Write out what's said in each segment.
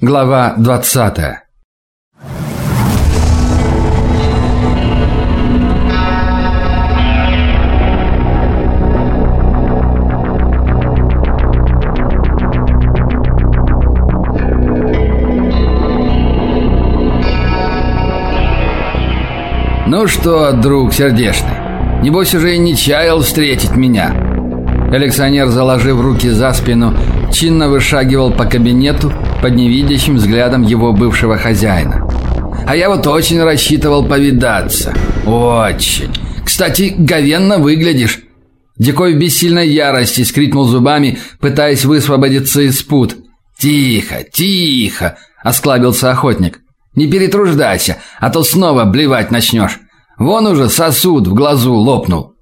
Глава 20. Ну что, друг сердечный, небось уже и не чаял встретить меня. Коллекционер, заложив руки за спину, чинно вышагивал по кабинету под невидящим взглядом его бывшего хозяина. А я вот очень рассчитывал повидаться. Очень. Кстати, говенно выглядишь. Дикой в бессильной ярости скрипнул зубами, пытаясь высвободиться из пут. «Тихо, тихо!» – осклабился охотник. «Не перетруждайся, а то снова блевать начнешь. Вон уже сосуд в глазу лопнул».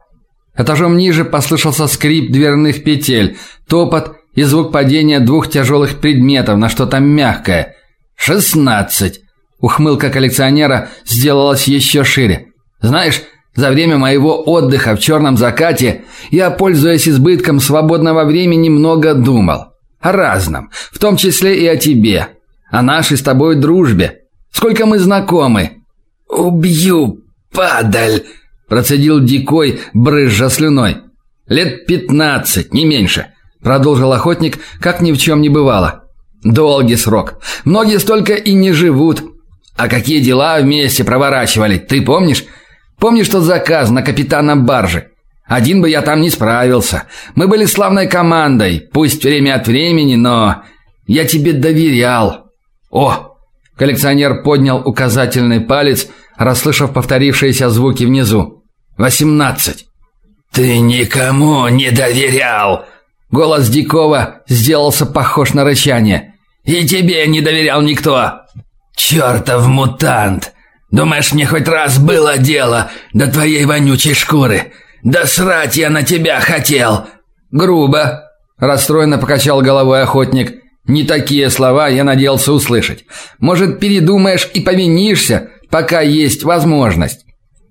Этажом ниже послышался скрип дверных петель, топот и звук падения двух тяжелых предметов на что-то мягкое. «Шестнадцать!» Ухмылка коллекционера сделалась еще шире. «Знаешь, за время моего отдыха в черном закате я, пользуясь избытком свободного времени, много думал. О разном, в том числе и о тебе, о нашей с тобой дружбе. Сколько мы знакомы!» «Убью, падаль!» Процедил Дикой, брызжа слюной. «Лет пятнадцать, не меньше», — продолжил охотник, как ни в чем не бывало. «Долгий срок. Многие столько и не живут. А какие дела вместе проворачивали, ты помнишь? Помнишь тот заказ на капитана баржи? Один бы я там не справился. Мы были славной командой, пусть время от времени, но я тебе доверял. О, коллекционер поднял указательный палец, расслышав повторившиеся звуки внизу. «Восемнадцать». «Ты никому не доверял!» Голос Дикова сделался похож на рычание. «И тебе не доверял никто!» «Чертов мутант! Думаешь, мне хоть раз было дело до твоей вонючей шкуры? Да срать я на тебя хотел!» «Грубо!» – расстроенно покачал головой охотник. «Не такие слова я надеялся услышать. Может, передумаешь и повинишься, пока есть возможность?»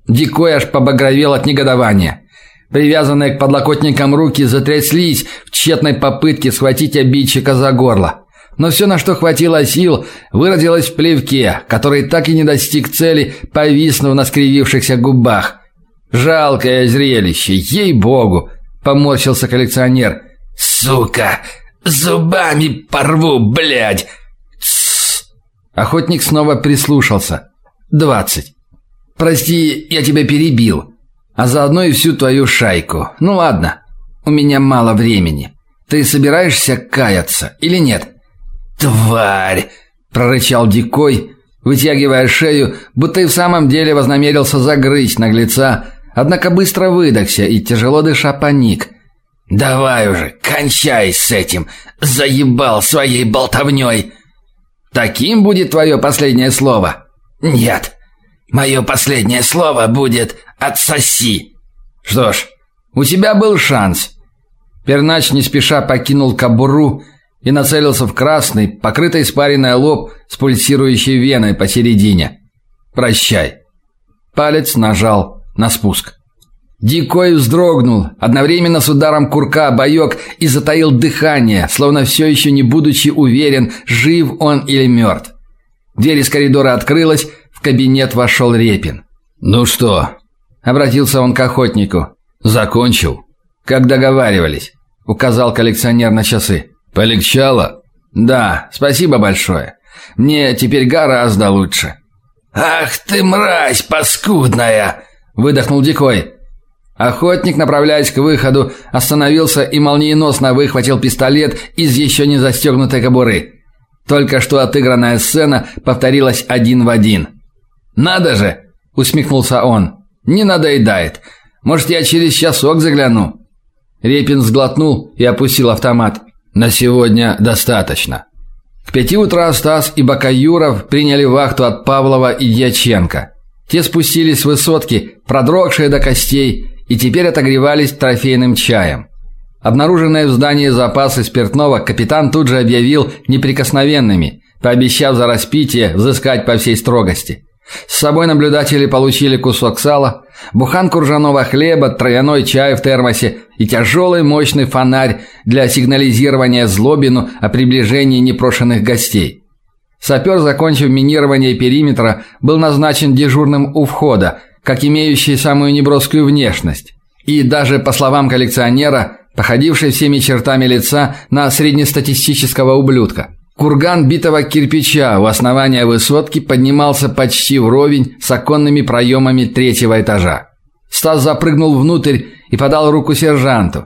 Дикой аж побагровел от негодования. Привязанные к подлокотникам руки затряслись в тщетной попытке схватить обидчика за горло. Но все, на что хватило сил, выразилось в плевке, который так и не достиг цели, повиснув на скривившихся губах. «Жалкое зрелище, ей-богу!» – поморщился коллекционер. «Сука! Зубами порву, блядь!» Тссс. Охотник снова прислушался. «Двадцать. Прости, я тебя перебил, а заодно и всю твою шайку. Ну ладно. У меня мало времени. Ты собираешься каяться или нет? Тварь, прорычал Дикой, вытягивая шею, будто и в самом деле вознамерился загрызть наглеца, однако быстро выдохся и тяжело дыша паник. Давай уже, кончай с этим. Заебал своей болтовней. Таким будет твое последнее слово? Нет. Мое последнее слово будет «отсоси». Что ж, у тебя был шанс. Пернач не спеша покинул кобуру и нацелился в красный, покрытый испаренный лоб с пульсирующей веной посередине. Прощай. Палец нажал на спуск. Дикой вздрогнул, одновременно с ударом курка боек и затаил дыхание, словно все еще не будучи уверен, жив он или мертв. Дверь из коридора открылась, кабинет вошел Репин. «Ну что?» – обратился он к охотнику. «Закончил?» «Как договаривались», – указал коллекционер на часы. «Полегчало?» «Да, спасибо большое. Мне теперь гораздо лучше». «Ах ты мразь паскудная!» – выдохнул Дикой. Охотник, направляясь к выходу, остановился и молниеносно выхватил пистолет из еще не застегнутой кобуры. Только что отыгранная сцена повторилась один в один. «Надо же!» – усмехнулся он. «Не надоедает. Может, я через часок загляну?» Репин сглотнул и опустил автомат. «На сегодня достаточно». К пяти утра Стас и Бакаюров приняли вахту от Павлова и Дьяченко. Те спустились с высотки, продрогшие до костей, и теперь отогревались трофейным чаем. Обнаруженные в здании запасы спиртного капитан тут же объявил неприкосновенными, пообещав за распитие взыскать по всей строгости. С собой наблюдатели получили кусок сала, буханку ржаного хлеба, травяной чай в термосе и тяжелый мощный фонарь для сигнализирования злобину о приближении непрошенных гостей. Сапер, закончив минирование периметра, был назначен дежурным у входа, как имеющий самую неброскую внешность. И даже, по словам коллекционера, походивший всеми чертами лица на среднестатистического ублюдка. Курган битого кирпича у основания высотки поднимался почти вровень с оконными проемами третьего этажа. Стас запрыгнул внутрь и подал руку сержанту.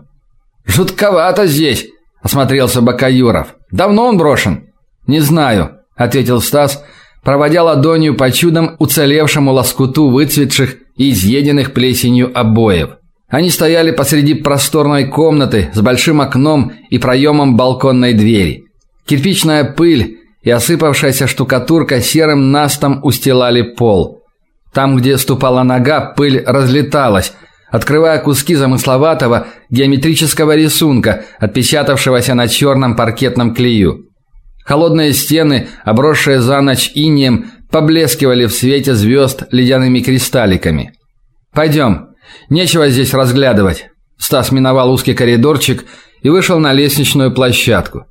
«Жутковато здесь», – осмотрелся Бакаюров. «Давно он брошен?» «Не знаю», – ответил Стас, проводя ладонью по чудом уцелевшему лоскуту выцветших и изъеденных плесенью обоев. Они стояли посреди просторной комнаты с большим окном и проемом балконной двери. Кирпичная пыль и осыпавшаяся штукатурка серым настом устилали пол. Там, где ступала нога, пыль разлеталась, открывая куски замысловатого геометрического рисунка, отпечатавшегося на черном паркетном клею. Холодные стены, обросшие за ночь инеем, поблескивали в свете звезд ледяными кристалликами. «Пойдем. Нечего здесь разглядывать». Стас миновал узкий коридорчик и вышел на лестничную площадку.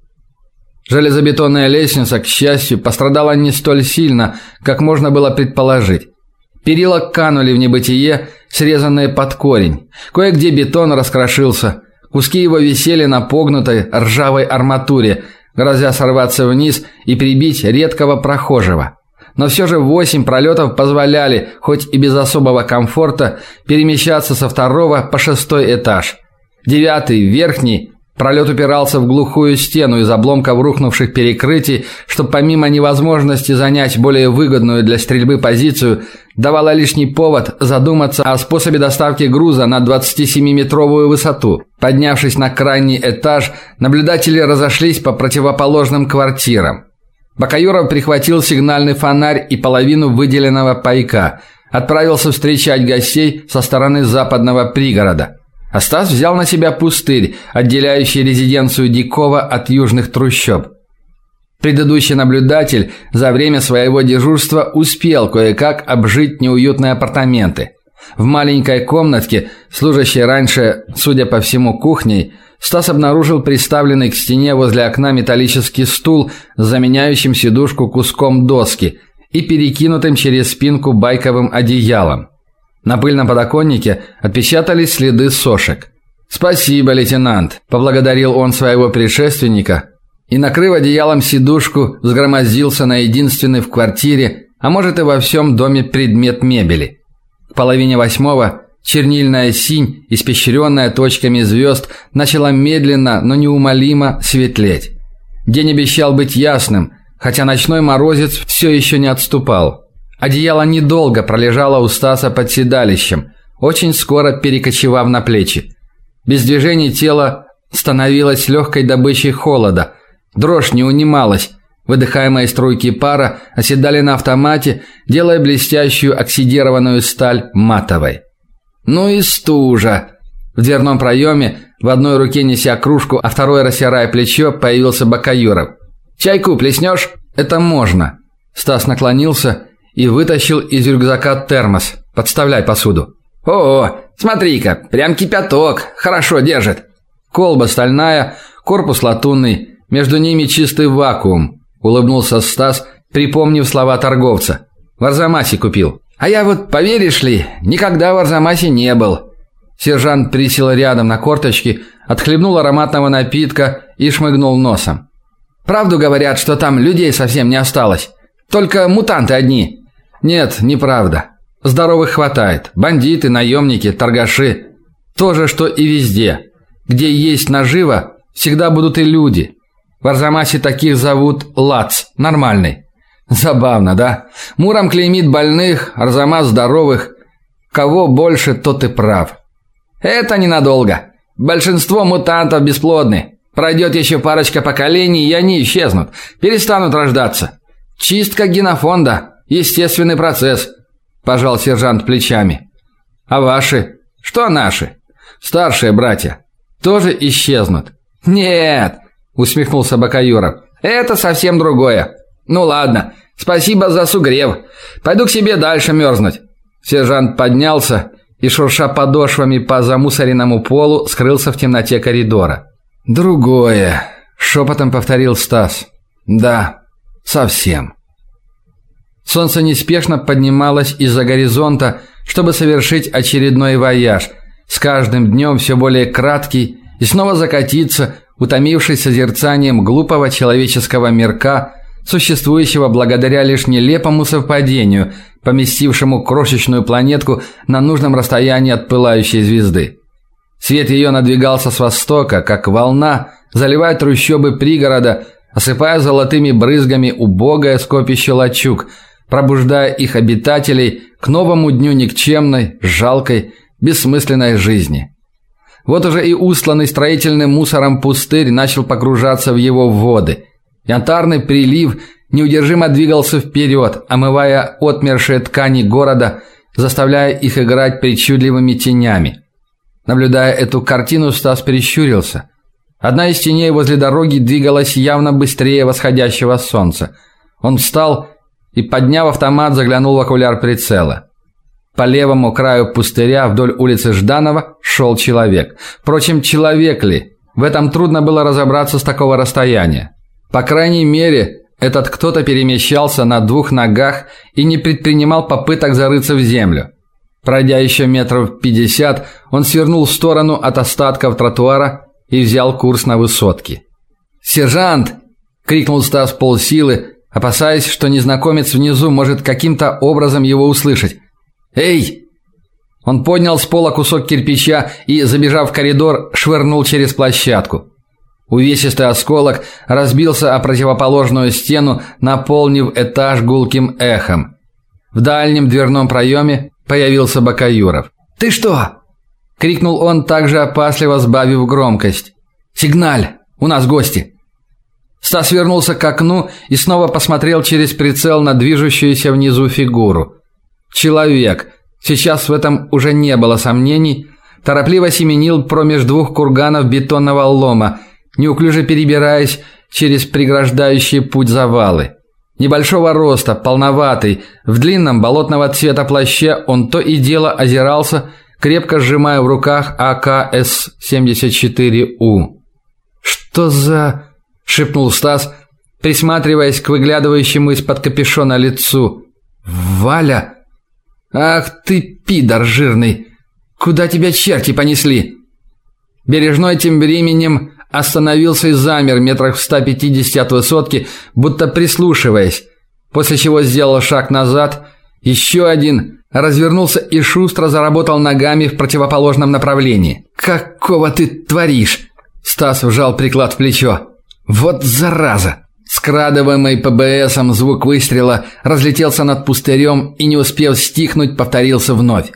Железобетонная лестница, к счастью, пострадала не столь сильно, как можно было предположить. Перила канули в небытие, срезанные под корень. Кое-где бетон раскрошился. Куски его висели на погнутой ржавой арматуре, грозя сорваться вниз и прибить редкого прохожего. Но все же восемь пролетов позволяли, хоть и без особого комфорта, перемещаться со второго по шестой этаж. Девятый, верхний, Пролет упирался в глухую стену из обломков рухнувших перекрытий, что помимо невозможности занять более выгодную для стрельбы позицию, давало лишний повод задуматься о способе доставки груза на 27-метровую высоту. Поднявшись на крайний этаж, наблюдатели разошлись по противоположным квартирам. Бакаюров прихватил сигнальный фонарь и половину выделенного пайка, отправился встречать гостей со стороны западного пригорода. А Стас взял на себя пустырь, отделяющий резиденцию Дикова от южных трущоб. Предыдущий наблюдатель за время своего дежурства успел кое-как обжить неуютные апартаменты. В маленькой комнатке, служащей раньше, судя по всему, кухней, Стас обнаружил приставленный к стене возле окна металлический стул с заменяющим сидушку куском доски и перекинутым через спинку байковым одеялом. На пыльном подоконнике отпечатались следы сошек. «Спасибо, лейтенант», – поблагодарил он своего предшественника и, накрыв одеялом сидушку, сгромоздился на единственный в квартире, а может и во всем доме предмет мебели. К половине восьмого чернильная синь, испещренная точками звезд, начала медленно, но неумолимо светлеть. День обещал быть ясным, хотя ночной морозец все еще не отступал. Одеяло недолго пролежало у Стаса под седалищем, очень скоро перекочевав на плечи. Без движения тело становилось легкой добычей холода. Дрожь не унималась. Выдыхаемые струйки пара оседали на автомате, делая блестящую оксидированную сталь матовой. Ну и стужа. В дверном проеме, в одной руке неся кружку, а второй растирая плечо, появился Бакаюров. «Чайку плеснешь?» «Это можно». Стас наклонился и вытащил из рюкзака термос. Подставляй посуду. О, смотри-ка, прям кипяток, хорошо держит. Колба стальная, корпус латунный, между ними чистый вакуум, улыбнулся Стас, припомнив слова торговца. В Арзамасе купил. А я вот, поверишь ли, никогда в Арзамасе не был. Сержант присел рядом на корточки, отхлебнул ароматного напитка и шмыгнул носом. Правду говорят, что там людей совсем не осталось. Только мутанты одни. Нет, неправда. Здоровых хватает. Бандиты, наемники, торгаши. То же, что и везде. Где есть нажива, всегда будут и люди. В Арзамасе таких зовут Лац, нормальный. Забавно, да? Муром клеймит больных, Арзамас здоровых. Кого больше, тот и прав. Это ненадолго. Большинство мутантов бесплодны. Пройдет еще парочка поколений, и они исчезнут, перестанут рождаться. Чистка генофонда. Естественный процесс, пожал сержант плечами. А ваши? Что наши? Старшие братья тоже исчезнут. Нет, усмехнулся Бакаюров. Это совсем другое. Ну ладно, спасибо за сугрев. Пойду к себе дальше мерзнуть. Сержант поднялся и шурша подошвами по замусоренному полу, скрылся в темноте коридора. Другое, шепотом повторил Стас. Да, Совсем. Солнце неспешно поднималось из-за горизонта, чтобы совершить очередной вояж, с каждым днем все более краткий, и снова закатиться, утомившись созерцанием глупого человеческого мирка, существующего благодаря лишь нелепому совпадению, поместившему крошечную планетку на нужном расстоянии от пылающей звезды. Свет ее надвигался с востока, как волна, заливая трущобы пригорода, осыпая золотыми брызгами убогое скопище лачуг, пробуждая их обитателей к новому дню никчемной, жалкой, бессмысленной жизни. Вот уже и устланный строительным мусором пустырь начал погружаться в его воды. Янтарный прилив неудержимо двигался вперед, омывая отмершие ткани города, заставляя их играть причудливыми тенями. Наблюдая эту картину, Стас прищурился. Одна из теней возле дороги двигалась явно быстрее восходящего солнца. Он встал и, подняв автомат, заглянул в окуляр прицела. По левому краю пустыря вдоль улицы Жданова шел человек. Впрочем, человек ли? В этом трудно было разобраться с такого расстояния. По крайней мере, этот кто-то перемещался на двух ногах и не предпринимал попыток зарыться в землю. Пройдя еще метров пятьдесят, он свернул в сторону от остатков тротуара и взял курс на высотки. "Сержант!" крикнул Стас полсилы, опасаясь, что незнакомец внизу может каким-то образом его услышать. «Эй!» Он поднял с пола кусок кирпича и, забежав в коридор, швырнул через площадку. Увесистый осколок разбился о противоположную стену, наполнив этаж гулким эхом. В дальнем дверном проеме появился Бакаюров. "Ты что?" крикнул он, также опасливо сбавив громкость. "Сигналь! У нас гости!" Стас вернулся к окну и снова посмотрел через прицел на движущуюся внизу фигуру. Человек, сейчас в этом уже не было сомнений, торопливо семенил промеж двух курганов бетонного лома, неуклюже перебираясь через преграждающие путь завалы. Небольшого роста, полноватый, в длинном болотного цвета плаще он то и дело озирался, крепко сжимая в руках АК-С-74У. «Что за...» – шепнул Стас, присматриваясь к выглядывающему из-под капюшона лицу. «Валя!» Ах ты пидор жирный. Куда тебя черти понесли? Бережной тем временем остановился и замер метрах в 150 от высотки, будто прислушиваясь, после чего сделал шаг назад, еще один, развернулся и шустро заработал ногами в противоположном направлении. Какого ты творишь? Стас вжал приклад в плечо. Вот зараза. Скрадываемый ПБСом звук выстрела разлетелся над пустырем и не успев стихнуть, повторился вновь.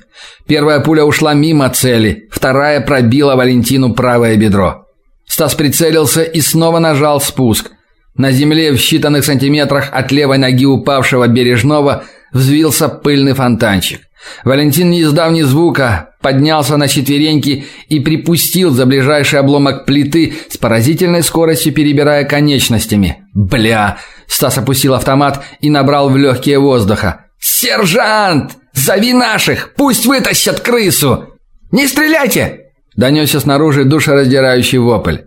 Первая пуля ушла мимо цели, вторая пробила Валентину правое бедро. Стас прицелился и снова нажал спуск. На земле в считанных сантиметрах от левой ноги упавшего Бережного взвился пыльный фонтанчик. Валентин, не издав ни звука, поднялся на четвереньки и припустил за ближайший обломок плиты с поразительной скоростью перебирая конечностями. Бля! Стас опустил автомат и набрал в легкие воздуха. Сержант, зови наших, пусть вытащат крысу. Не стреляйте! донесся снаружи душераздирающий вопль.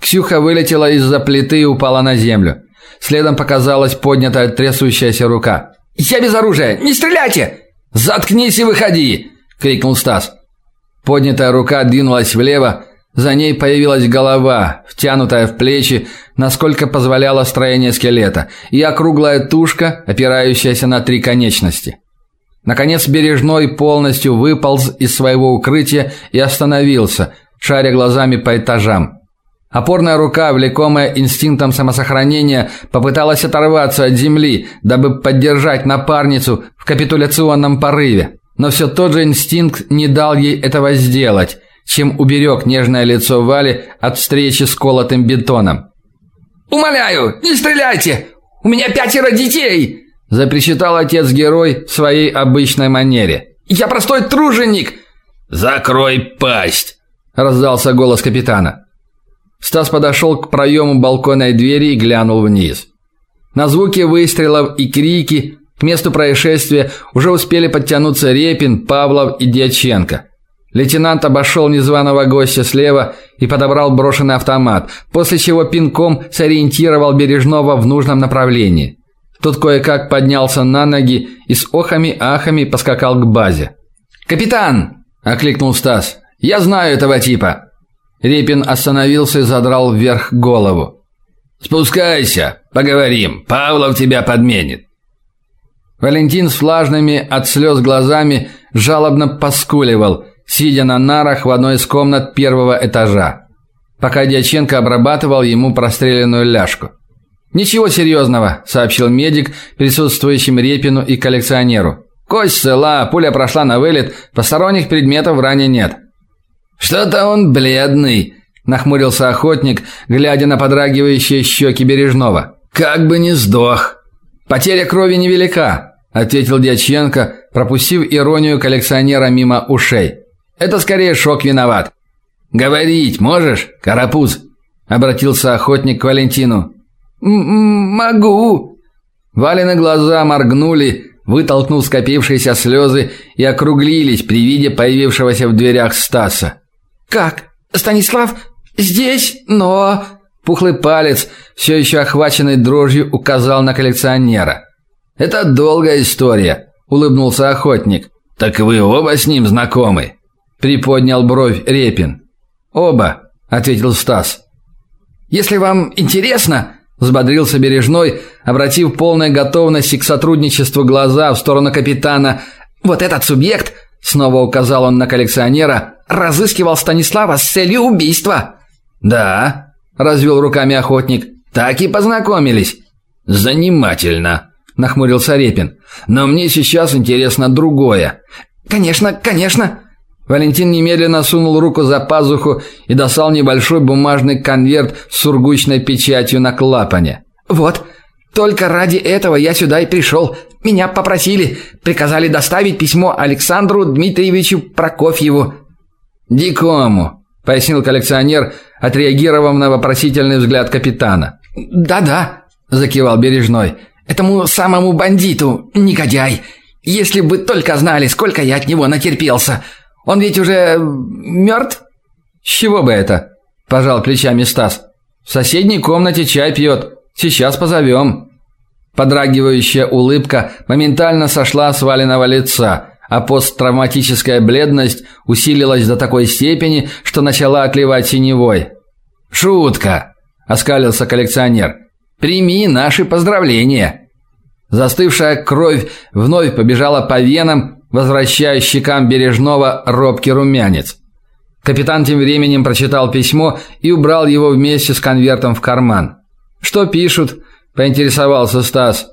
Ксюха вылетела из-за плиты и упала на землю. Следом показалась поднятая трясущаяся рука. "Я без оружия! Не стреляйте!" "Заткнись и выходи!" крикнул Стас. Поднятая рука двинулась влево, за ней появилась голова, втянутая в плечи, насколько позволяло строение скелета, и округлая тушка, опирающаяся на три конечности. Наконец Бережной полностью выполз из своего укрытия и остановился, шаря глазами по этажам. Опорная рука, влекомая инстинктом самосохранения, попыталась оторваться от земли, дабы поддержать напарницу в капитуляционном порыве. Но все тот же инстинкт не дал ей этого сделать, чем уберег нежное лицо Вали от встречи с колотым бетоном. «Умоляю, не стреляйте! У меня пятеро детей!» запричитал отец-герой в своей обычной манере. «Я простой труженик!» «Закрой пасть!» раздался голос капитана. Стас подошел к проему балконной двери и глянул вниз. На звуки выстрелов и крики к месту происшествия уже успели подтянуться Репин, Павлов и Дьяченко. Лейтенант обошел незваного гостя слева и подобрал брошенный автомат, после чего пинком сориентировал Бережного в нужном направлении. Тот кое-как поднялся на ноги и с охами-ахами поскакал к базе. «Капитан!» – окликнул Стас. «Я знаю этого типа!» Репин остановился и задрал вверх голову. «Спускайся, поговорим. Павлов тебя подменит». Валентин с влажными от слез глазами жалобно поскуливал, сидя на нарах в одной из комнат первого этажа, пока Дьяченко обрабатывал ему простреленную ляжку. «Ничего серьезного», – сообщил медик присутствующим Репину и коллекционеру. «Кость цела, пуля прошла на вылет, посторонних предметов в ране нет». «Что-то он бледный», – нахмурился охотник, глядя на подрагивающие щеки Бережного. «Как бы не сдох». «Потеря крови невелика», – ответил Дьяченко, пропустив иронию коллекционера мимо ушей. «Это скорее шок виноват». «Говорить можешь, карапуз?» – обратился охотник к Валентину. «Могу». Валины глаза моргнули, вытолкнув скопившиеся слезы и округлились при виде появившегося в дверях Стаса. «Как? Станислав? Здесь? Но...» Пухлый палец, все еще охваченный дрожью, указал на коллекционера. «Это долгая история», — улыбнулся охотник. «Так вы оба с ним знакомы?» Приподнял бровь Репин. «Оба», — ответил Стас. «Если вам интересно...» Взбодрился Бережной, обратив полную готовность к сотрудничеству глаза в сторону капитана. «Вот этот субъект», — снова указал он на коллекционера, — «разыскивал Станислава с целью убийства». «Да», — развел руками охотник, — «так и познакомились». «Занимательно», — нахмурился Репин. «Но мне сейчас интересно другое». «Конечно, конечно», Валентин немедленно сунул руку за пазуху и достал небольшой бумажный конверт с сургучной печатью на клапане. «Вот, только ради этого я сюда и пришел. Меня попросили, приказали доставить письмо Александру Дмитриевичу Прокофьеву». «Дикому», — пояснил коллекционер, отреагировав на вопросительный взгляд капитана. «Да-да», — закивал Бережной, — «этому самому бандиту, негодяй. Если бы только знали, сколько я от него натерпелся». Он ведь уже мертв?» «С чего бы это?» – пожал плечами Стас. «В соседней комнате чай пьет. Сейчас позовем». Подрагивающая улыбка моментально сошла с Валиного лица, а посттравматическая бледность усилилась до такой степени, что начала отливать синевой. «Шутка!» – оскалился коллекционер. «Прими наши поздравления!» Застывшая кровь вновь побежала по венам, возвращая щекам Бережного робкий румянец. Капитан тем временем прочитал письмо и убрал его вместе с конвертом в карман. «Что пишут?» – поинтересовался Стас.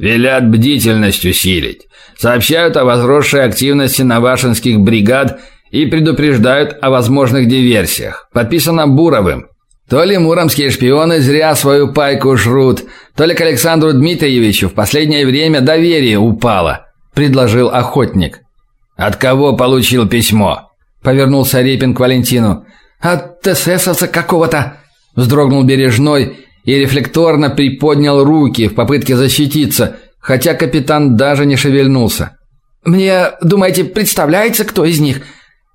«Велят бдительность усилить. Сообщают о возросшей активности навашинских бригад и предупреждают о возможных диверсиях. Подписано Буровым. То ли муромские шпионы зря свою пайку жрут, то ли к Александру Дмитриевичу в последнее время доверие упало предложил охотник. От кого получил письмо? повернулся Репин к Валентину. От эсэсовца какого-то, вздрогнул Бережной и рефлекторно приподнял руки в попытке защититься, хотя капитан даже не шевельнулся. Мне, думаете, представляется, кто из них?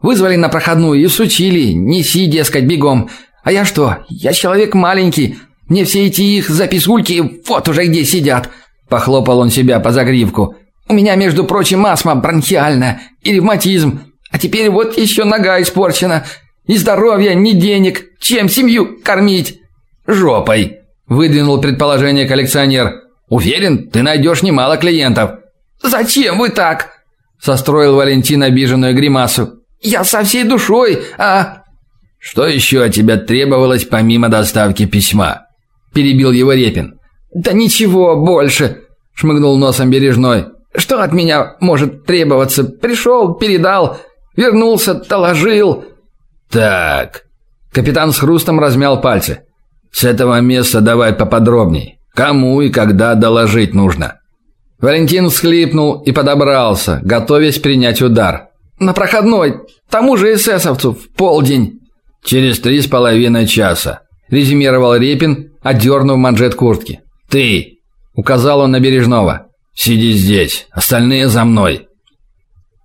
Вызвали на проходную и сучили, неси, дескать, бегом. А я что? Я человек маленький. Мне все эти их записульки вот уже где сидят. Похлопал он себя по загривку. У меня, между прочим, астма бронхиальная и ревматизм. А теперь вот еще нога испорчена. Ни здоровья, ни денег. Чем семью кормить? Жопой, выдвинул предположение коллекционер. Уверен, ты найдешь немало клиентов. Зачем вы так? состроил Валентин обиженную гримасу. Я со всей душой, а Что еще от тебя требовалось помимо доставки письма? перебил его Репин. Да ничего больше, шмыгнул носом Бережной. Что от меня может требоваться? Пришел, передал, вернулся, доложил. Так. Капитан с хрустом размял пальцы. С этого места давай поподробней. Кому и когда доложить нужно? Валентин всхлипнул и подобрался, готовясь принять удар. На проходной, тому же эсэсовцу в полдень. Через три с половиной часа, резюмировал Репин, одернув манжет куртки. Ты, указал он на Бережного. Сиди здесь, остальные за мной.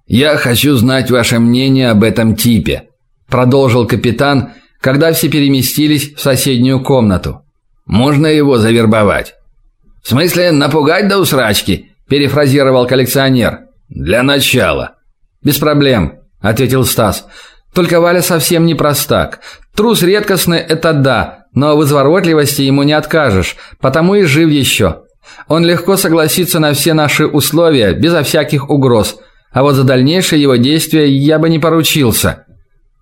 «Я хочу знать ваше мнение об этом типе», – продолжил капитан, когда все переместились в соседнюю комнату. «Можно его завербовать?» «В смысле, напугать до усрачки?» – перефразировал коллекционер. «Для начала». «Без проблем», – ответил Стас. «Только Валя совсем не простак. Трус редкостный – это да, но в изворотливости ему не откажешь, потому и жив еще. Он легко согласится на все наши условия, безо всяких угроз. А вот за дальнейшее его действия я бы не поручился».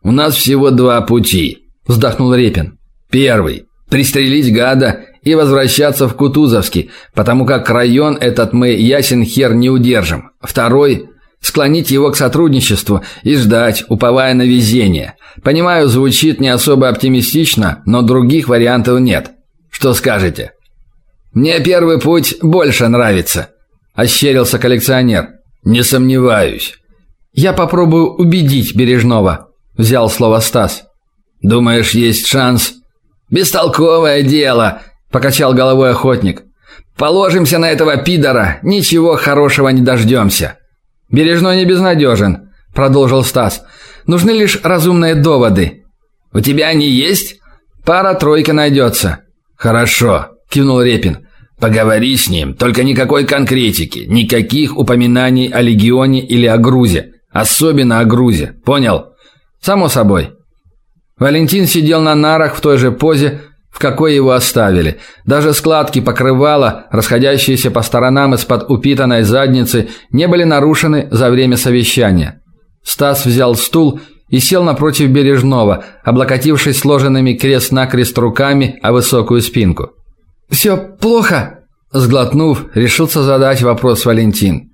«У нас всего два пути», – вздохнул Репин. «Первый – пристрелить гада и возвращаться в Кутузовский, потому как район этот мы ясен хер не удержим. Второй – склонить его к сотрудничеству и ждать, уповая на везение. Понимаю, звучит не особо оптимистично, но других вариантов нет. Что скажете? Мне первый путь больше нравится, ощерился коллекционер. Не сомневаюсь. Я попробую убедить Бережного, взял слово Стас. Думаешь, есть шанс? Бестолковое дело, покачал головой охотник. Положимся на этого пидора, ничего хорошего не дождемся». Бережной не безнадежен», – продолжил Стас. Нужны лишь разумные доводы. У тебя они есть? Пара-тройка найдется». «Хорошо», – кивнул Репин. Поговори с ним, только никакой конкретики, никаких упоминаний о легионе или о грузе, особенно о грузе. Понял? Само собой. Валентин сидел на нарах в той же позе, в какой его оставили. Даже складки покрывала, расходящиеся по сторонам из-под упитанной задницы, не были нарушены за время совещания. Стас взял стул и сел напротив Бережного, облокотившись сложенными крест-накрест руками о высокую спинку. «Все плохо?» – сглотнув, решился задать вопрос Валентин.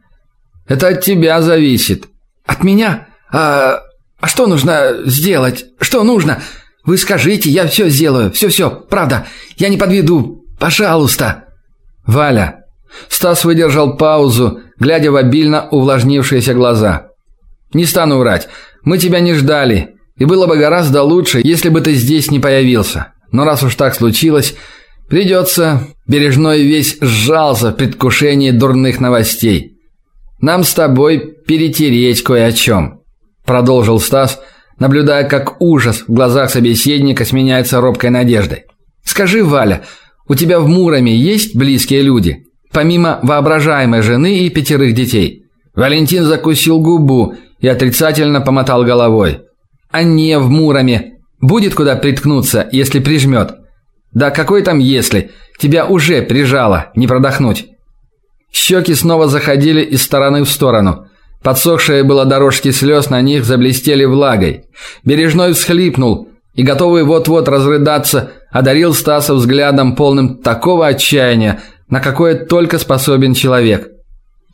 «Это от тебя зависит». «От меня? А, а что нужно сделать? Что нужно? Вы скажите, я все сделаю. Все-все, правда. Я не подведу. Пожалуйста». «Валя». Стас выдержал паузу, глядя в обильно увлажнившиеся глаза. «Не стану врать. Мы тебя не ждали. И было бы гораздо лучше, если бы ты здесь не появился. Но раз уж так случилось, Придется. Бережной весь сжался в предвкушении дурных новостей. Нам с тобой перетереть кое о чем», – продолжил Стас, наблюдая, как ужас в глазах собеседника сменяется робкой надеждой. «Скажи, Валя, у тебя в Муроме есть близкие люди, помимо воображаемой жены и пятерых детей?» Валентин закусил губу и отрицательно помотал головой. «А не в Муроме. Будет куда приткнуться, если прижмет. Да какой там если? Тебя уже прижало, не продохнуть. Щеки снова заходили из стороны в сторону. Подсохшие было дорожки слез на них заблестели влагой. Бережной всхлипнул и, готовый вот-вот разрыдаться, одарил Стаса взглядом полным такого отчаяния, на какое только способен человек.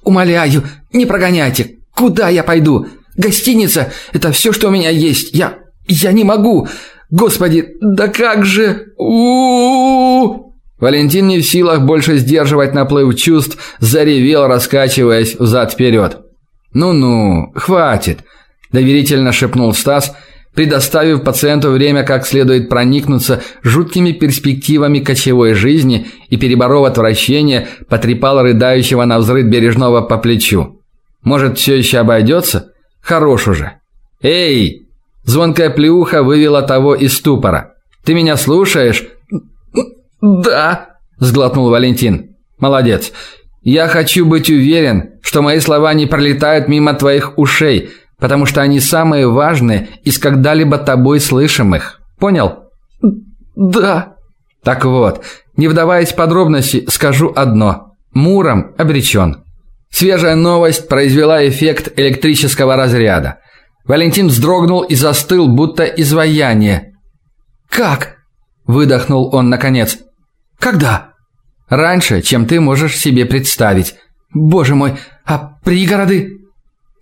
«Умоляю, не прогоняйте! Куда я пойду? Гостиница – это все, что у меня есть. Я... я не могу! Господи, да как же? у Валентин не в силах больше сдерживать наплыв чувств, заревел, раскачиваясь взад-вперед. «Ну-ну, хватит», – доверительно шепнул Стас, предоставив пациенту время как следует проникнуться жуткими перспективами кочевой жизни и, переборов отвращение, потрепал рыдающего на взрыв Бережного по плечу. «Может, все еще обойдется? Хорош уже». «Эй!» Звонкая плеуха вывела того из ступора. «Ты меня слушаешь?» «Да», – сглотнул Валентин. «Молодец. Я хочу быть уверен, что мои слова не пролетают мимо твоих ушей, потому что они самые важные из когда-либо тобой слышимых. Понял?» «Да». «Так вот, не вдаваясь в подробности, скажу одно. Муром обречен». Свежая новость произвела эффект электрического разряда. Валентин вздрогнул и застыл, будто изваяние. «Как?» – выдохнул он наконец. «Когда?» «Раньше, чем ты можешь себе представить. Боже мой, а пригороды?»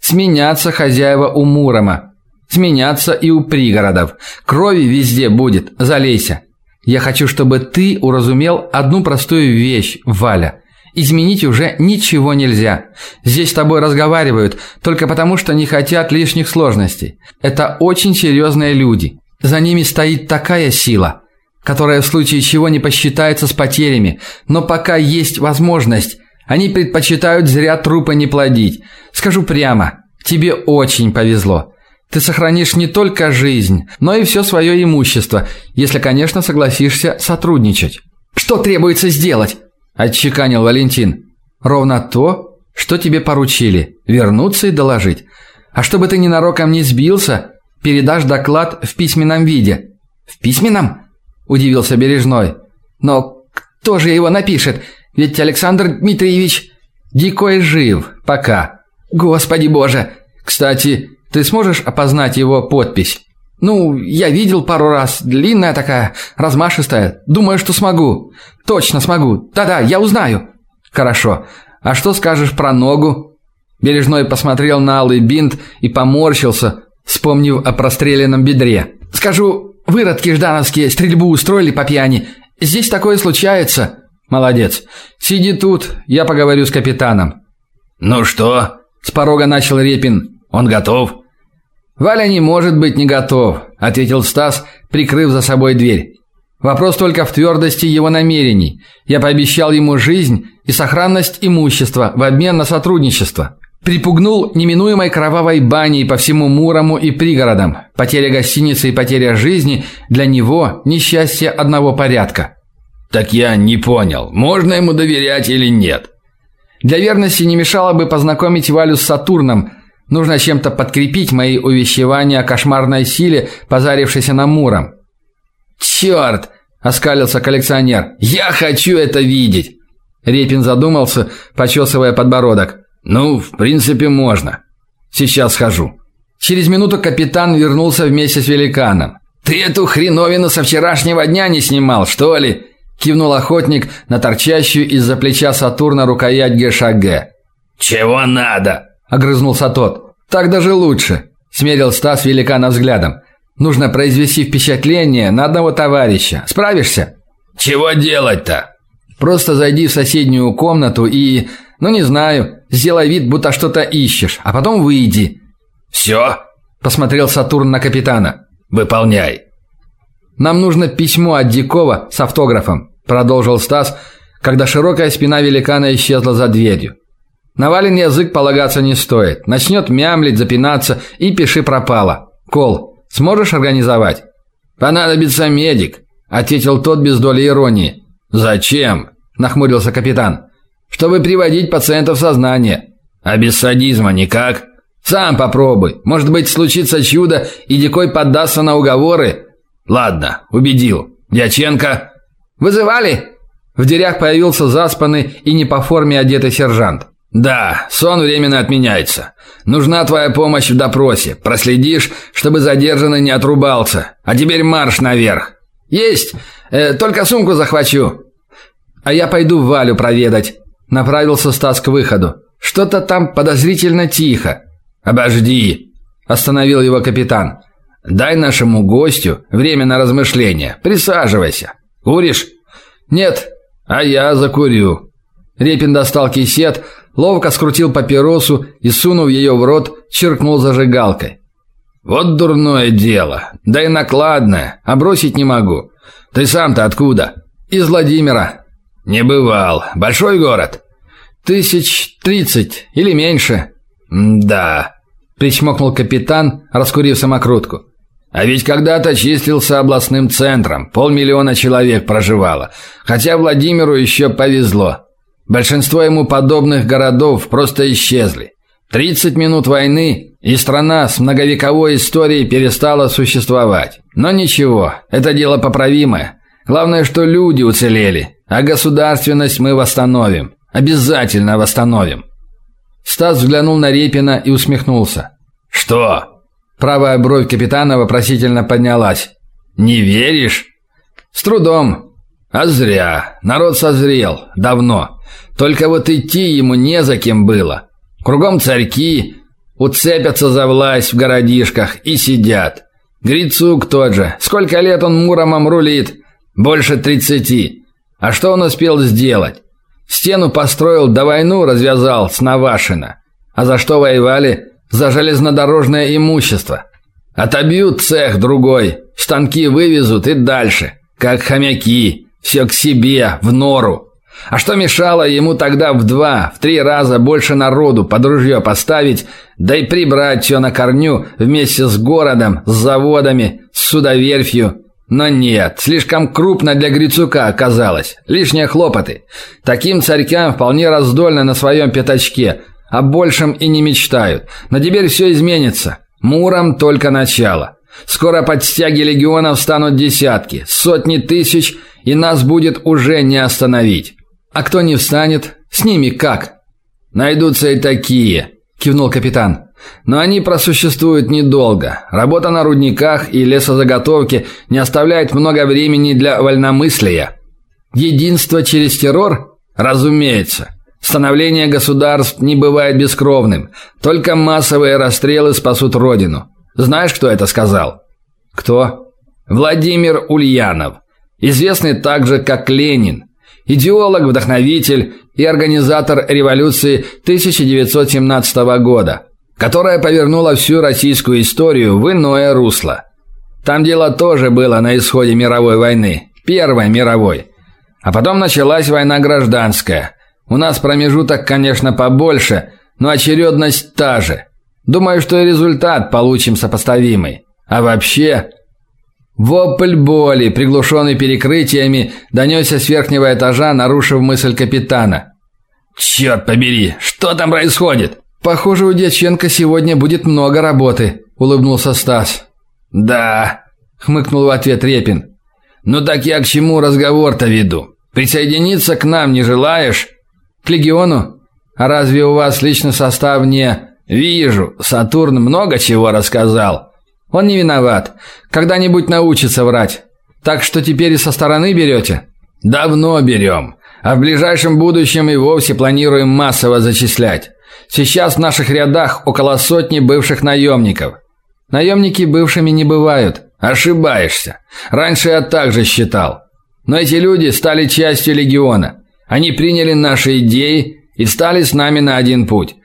«Сменятся хозяева у Мурома. Сменятся и у пригородов. Крови везде будет, залейся. Я хочу, чтобы ты уразумел одну простую вещь, Валя. Изменить уже ничего нельзя. Здесь с тобой разговаривают только потому, что не хотят лишних сложностей. Это очень серьезные люди. За ними стоит такая сила, которая в случае чего не посчитается с потерями, но пока есть возможность, они предпочитают зря трупы не плодить. Скажу прямо, Тебе очень повезло. Ты сохранишь не только жизнь, но и все свое имущество, если, конечно, согласишься сотрудничать. Что требуется сделать? отчеканил Валентин. Ровно то, что тебе поручили вернуться и доложить. А чтобы ты ненароком не сбился, передашь доклад в письменном виде. В письменном? Удивился Бережной. Но кто же его напишет? Ведь Александр Дмитриевич Дикой жив пока. Господи Боже. Кстати, ты сможешь опознать его подпись? Ну, я видел пару раз, длинная такая, размашистая. Думаю, что смогу. Точно смогу. Да-да, я узнаю. Хорошо. А что скажешь про ногу? Бережной посмотрел на алый бинт и поморщился, вспомнив о простреленном бедре. Скажу, выродки ждановские стрельбу устроили по пьяни. Здесь такое случается. Молодец. Сиди тут, я поговорю с капитаном. Ну что? С порога начал Репин. Он готов? Валя не может быть не готов, ответил Стас, прикрыв за собой дверь. Вопрос только в твердости его намерений. Я пообещал ему жизнь и сохранность имущества в обмен на сотрудничество. Припугнул неминуемой кровавой баней по всему Мурому и пригородам. Потеря гостиницы и потеря жизни для него несчастье одного порядка. Так я не понял, можно ему доверять или нет? Для верности не мешало бы познакомить Валю с Сатурном. Нужно чем-то подкрепить мои увещевания о кошмарной силе, позарившейся на Муром. «Черт!» – оскалился коллекционер. «Я хочу это видеть!» Репин задумался, почесывая подбородок. «Ну, в принципе, можно. Сейчас схожу». Через минуту капитан вернулся вместе с великаном. «Ты эту хреновину со вчерашнего дня не снимал, что ли?» Кивнул охотник на торчащую из-за плеча Сатурна рукоять ГШГ. «Чего надо?» – огрызнулся тот. «Так даже лучше», – смерил Стас великана взглядом. «Нужно произвести впечатление на одного товарища. Справишься?» «Чего делать-то?» «Просто зайди в соседнюю комнату и, ну не знаю, сделай вид, будто что-то ищешь, а потом выйди». «Все?» – посмотрел Сатурн на капитана. «Выполняй». Нам нужно письмо от Дикова с автографом, продолжил Стас, когда широкая спина великана исчезла за дверью. На Вален язык полагаться не стоит. Начнет мямлить, запинаться и пиши пропало. Кол, сможешь организовать? Понадобится медик, ответил тот без доли иронии. Зачем? нахмурился капитан. Чтобы приводить пациентов в сознание. А без садизма никак. Сам попробуй. Может быть, случится чудо, и Дикой поддастся на уговоры, Ладно, убедил. Дяченко вызывали? В дверях появился заспанный и не по форме одетый сержант. Да, сон временно отменяется. Нужна твоя помощь в допросе. Проследишь, чтобы задержанный не отрубался. А теперь марш наверх. Есть. Э, только сумку захвачу. А я пойду Валю проведать. Направился Стас к выходу. Что-то там подозрительно тихо. Обожди, остановил его капитан. Дай нашему гостю время на размышление. Присаживайся. Куришь? Нет. А я закурю. Репин достал кисет, ловко скрутил папиросу и сунув ее в рот, черкнул зажигалкой. Вот дурное дело. Да и накладное, а бросить не могу. Ты сам-то откуда? Из Владимира. Не бывал. Большой город. Тысяч тридцать или меньше. Да. Причмокнул капитан, раскурив самокрутку. А ведь когда-то числился областным центром, полмиллиона человек проживало, хотя Владимиру еще повезло. Большинство ему подобных городов просто исчезли. 30 минут войны, и страна с многовековой историей перестала существовать. Но ничего, это дело поправимое. Главное, что люди уцелели, а государственность мы восстановим. Обязательно восстановим. Стас взглянул на Репина и усмехнулся. Что? Правая бровь капитана вопросительно поднялась. Не веришь? С трудом. А зря. Народ созрел давно. Только вот идти ему не за кем было. Кругом царьки уцепятся за власть в городишках и сидят. Грицук тот же. Сколько лет он Муромом рулит? Больше тридцати. А что он успел сделать? Стену построил, до войну развязал с Навашино. А за что воевали? за железнодорожное имущество. Отобьют цех другой, станки вывезут и дальше, как хомяки, все к себе, в нору. А что мешало ему тогда в два, в три раза больше народу под ружье поставить, да и прибрать все на корню вместе с городом, с заводами, с судоверфью? Но нет, слишком крупно для Грицука оказалось. Лишние хлопоты. Таким царькам вполне раздольно на своем пятачке, о большем и не мечтают. Но теперь все изменится. Муром только начало. Скоро под стяги легионов станут десятки, сотни тысяч, и нас будет уже не остановить. А кто не встанет, с ними как? Найдутся и такие, кивнул капитан. Но они просуществуют недолго. Работа на рудниках и лесозаготовке не оставляет много времени для вольномыслия. Единство через террор? Разумеется. Становление государств не бывает бескровным. Только массовые расстрелы спасут родину. Знаешь, кто это сказал? Кто? Владимир Ульянов, известный также как Ленин, идеолог, вдохновитель и организатор революции 1917 года, которая повернула всю российскую историю в иное русло. Там дело тоже было на исходе мировой войны, Первой мировой. А потом началась война гражданская. У нас промежуток, конечно, побольше, но очередность та же. Думаю, что и результат получим сопоставимый. А вообще, вопль боли, приглушенный перекрытиями, донесся с верхнего этажа, нарушив мысль капитана. Черт побери, что там происходит? Похоже, у Дьяченко сегодня будет много работы, улыбнулся Стас. Да, хмыкнул в ответ Репин. Ну так я к чему разговор-то веду? Присоединиться к нам не желаешь? К легиону? А разве у вас личный состав не Вижу, Сатурн много чего рассказал. Он не виноват. Когда-нибудь научится врать. Так что теперь и со стороны берете?» Давно берем. А в ближайшем будущем и вовсе планируем массово зачислять. Сейчас в наших рядах около сотни бывших наемников. Наемники бывшими не бывают. Ошибаешься. Раньше я так же считал. Но эти люди стали частью легиона. Они приняли наши идеи и стали с нами на один путь.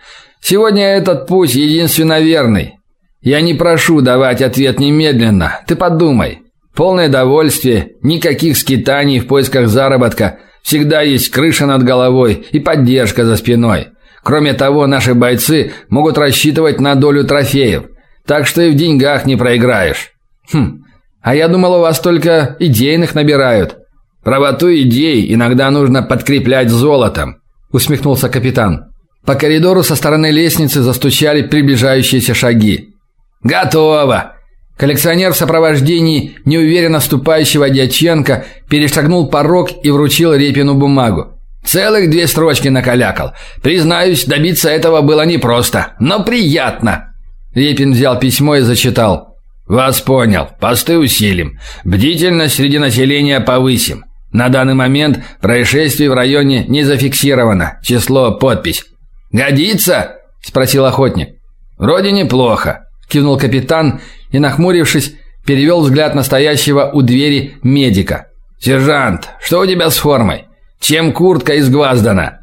Сегодня этот путь единственно верный. Я не прошу давать ответ немедленно. Ты подумай. Полное довольствие, никаких скитаний в поисках заработка, всегда есть крыша над головой и поддержка за спиной. Кроме того, наши бойцы могут рассчитывать на долю трофеев, так что и в деньгах не проиграешь. Хм. А я думал, у вас только идейных набирают. Правоту идей иногда нужно подкреплять золотом, усмехнулся капитан. По коридору со стороны лестницы застучали приближающиеся шаги. Готово. Коллекционер в сопровождении неуверенно ступающего Дьяченко перешагнул порог и вручил Репину бумагу. Целых две строчки накалякал. Признаюсь, добиться этого было непросто, но приятно. Репин взял письмо и зачитал: Вас понял. Посты усилим. Бдительность среди населения повысим. На данный момент происшествий в районе не зафиксировано. Число подпись «Годится?» – спросил охотник. «Вроде неплохо», – кивнул капитан и, нахмурившись, перевел взгляд настоящего у двери медика. «Сержант, что у тебя с формой? Чем куртка изгваздана?»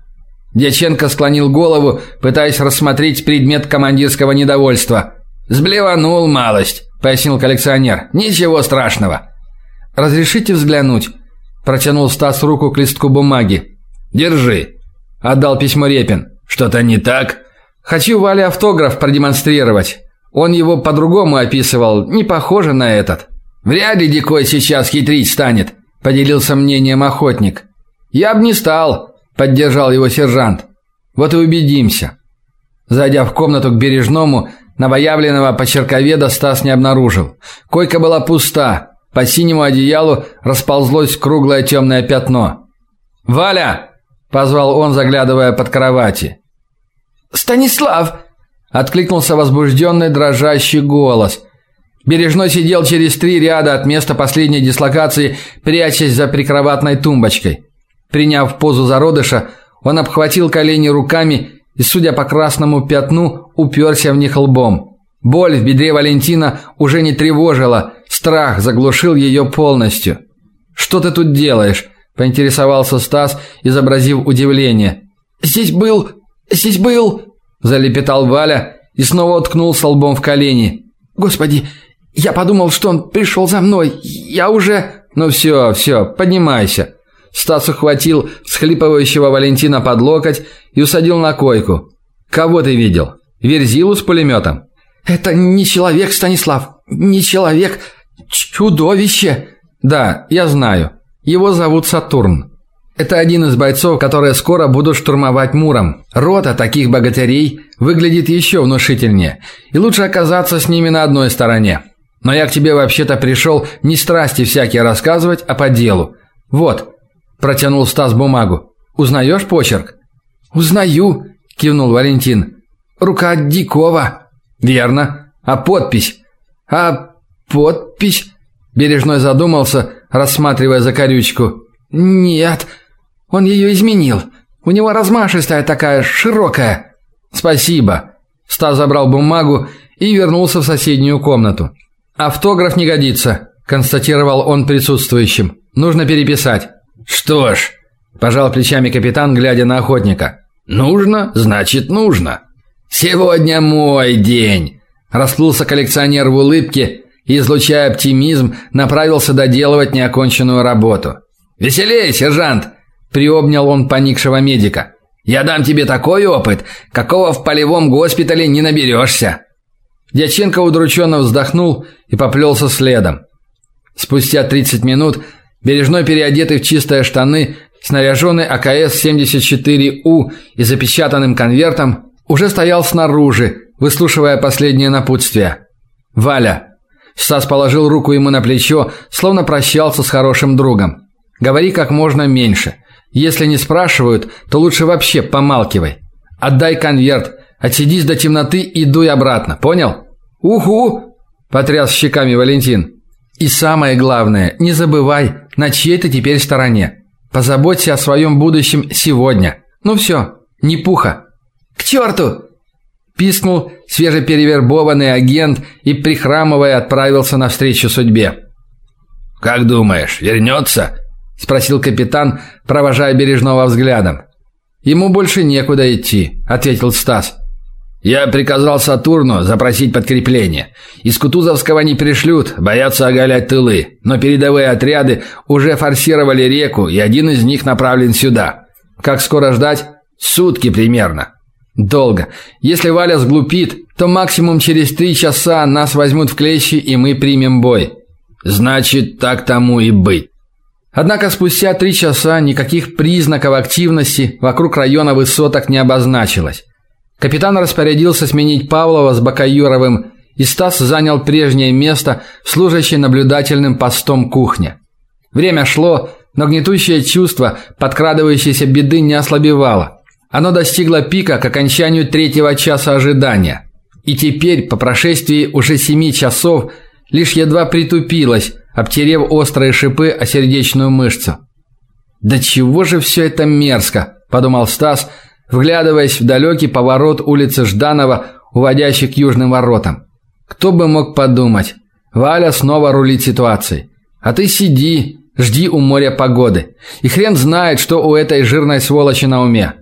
Дьяченко склонил голову, пытаясь рассмотреть предмет командирского недовольства. «Сблеванул малость», – пояснил коллекционер. «Ничего страшного». «Разрешите взглянуть?» – протянул Стас руку к листку бумаги. «Держи», – отдал письмо Репин. Что-то не так? Хочу Вале автограф продемонстрировать. Он его по-другому описывал, не похоже на этот. Вряд ли Дикой сейчас хитрить станет, поделился мнением охотник. Я бы не стал, поддержал его сержант. Вот и убедимся. Зайдя в комнату к Бережному, новоявленного почерковеда Стас не обнаружил. Койка была пуста. По синему одеялу расползлось круглое темное пятно. "Валя!" позвал он, заглядывая под кровати. «Станислав!» – откликнулся возбужденный дрожащий голос. Бережной сидел через три ряда от места последней дислокации, прячась за прикроватной тумбочкой. Приняв позу зародыша, он обхватил колени руками и, судя по красному пятну, уперся в них лбом. Боль в бедре Валентина уже не тревожила, страх заглушил ее полностью. «Что ты тут делаешь?» – поинтересовался Стас, изобразив удивление. «Здесь был Здесь был, залепетал Валя и снова уткнулся лбом в колени. Господи, я подумал, что он пришел за мной. Я уже Ну все, все, поднимайся. Стас ухватил схлипывающего Валентина под локоть и усадил на койку. Кого ты видел? Верзилу с пулеметом?» «Это не человек, Станислав. Не человек. Чудовище!» «Да, я знаю. Его зовут Сатурн. Это один из бойцов, которые скоро будут штурмовать Муром. Рота таких богатырей выглядит еще внушительнее, и лучше оказаться с ними на одной стороне. Но я к тебе вообще-то пришел не страсти всякие рассказывать, а по делу. Вот, протянул Стас бумагу. Узнаешь почерк? Узнаю, кивнул Валентин. Рука Дикова. Верно. А подпись? А подпись? Бережной задумался, рассматривая закорючку. Нет, он ее изменил. У него размашистая такая, широкая. Спасибо. Стас забрал бумагу и вернулся в соседнюю комнату. Автограф не годится, констатировал он присутствующим. Нужно переписать. Что ж, пожал плечами капитан, глядя на охотника. Нужно, значит, нужно. Сегодня мой день. Расплылся коллекционер в улыбке и, излучая оптимизм, направился доделывать неоконченную работу. «Веселей, сержант!» – приобнял он поникшего медика. «Я дам тебе такой опыт, какого в полевом госпитале не наберешься!» Дьяченко удрученно вздохнул и поплелся следом. Спустя 30 минут Бережной, переодетый в чистые штаны, снаряженный АКС-74У и запечатанным конвертом, уже стоял снаружи, выслушивая последнее напутствие. «Валя!» Стас положил руку ему на плечо, словно прощался с хорошим другом. «Говори как можно меньше. Если не спрашивают, то лучше вообще помалкивай. Отдай конверт, отсидись до темноты и дуй обратно, понял?» «Уху!» – потряс щеками Валентин. «И самое главное, не забывай, на чьей ты теперь стороне. Позаботься о своем будущем сегодня. Ну все, не пуха». «К черту!» Пискнул свежеперевербованный агент и, прихрамывая, отправился навстречу судьбе. «Как думаешь, вернется?» – спросил капитан, провожая Бережного взглядом. «Ему больше некуда идти», – ответил Стас. «Я приказал Сатурну запросить подкрепление. Из Кутузовского не пришлют, боятся оголять тылы, но передовые отряды уже форсировали реку, и один из них направлен сюда. Как скоро ждать? Сутки примерно». Долго. Если Валя сглупит, то максимум через три часа нас возьмут в клещи, и мы примем бой. Значит, так тому и быть. Однако спустя три часа никаких признаков активности вокруг района высоток не обозначилось. Капитан распорядился сменить Павлова с Бакаюровым, и Стас занял прежнее место в служащей наблюдательным постом кухне. Время шло, но гнетущее чувство подкрадывающейся беды не ослабевало. Оно достигло пика к окончанию третьего часа ожидания. И теперь, по прошествии уже семи часов, лишь едва притупилось, обтерев острые шипы о сердечную мышцу. «Да чего же все это мерзко!» – подумал Стас, вглядываясь в далекий поворот улицы Жданова, уводящий к южным воротам. «Кто бы мог подумать? Валя снова рулит ситуацией. А ты сиди, жди у моря погоды. И хрен знает, что у этой жирной сволочи на уме.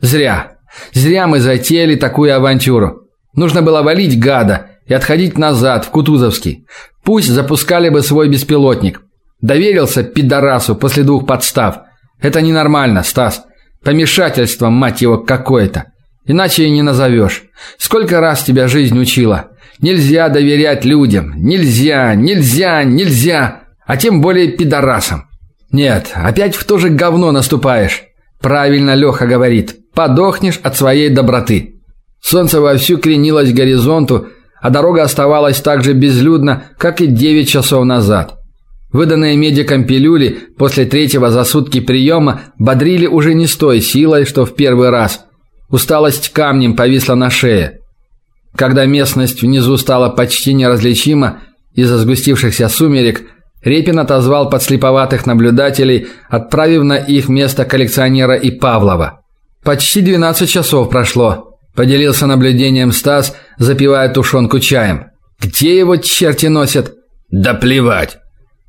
Зря. Зря мы затеяли такую авантюру. Нужно было валить гада и отходить назад в Кутузовский. Пусть запускали бы свой беспилотник. Доверился пидорасу после двух подстав. Это ненормально, Стас. Помешательство, мать его, какое-то. Иначе и не назовешь. Сколько раз тебя жизнь учила. Нельзя доверять людям. Нельзя, нельзя, нельзя. А тем более пидорасам. Нет, опять в то же говно наступаешь. Правильно Леха говорит. Подохнешь от своей доброты. Солнце вовсю кренилось к горизонту, а дорога оставалась так же безлюдна, как и 9 часов назад. Выданные медикам пилюли после третьего за сутки приема бодрили уже не с той силой, что в первый раз. Усталость камнем повисла на шее. Когда местность внизу стала почти неразличима из-за сгустившихся сумерек, Репин отозвал подслеповатых наблюдателей, отправив на их место коллекционера и Павлова. Почти 12 часов прошло, поделился наблюдением Стас, запивая тушенку чаем. Где его черти носят? Да плевать.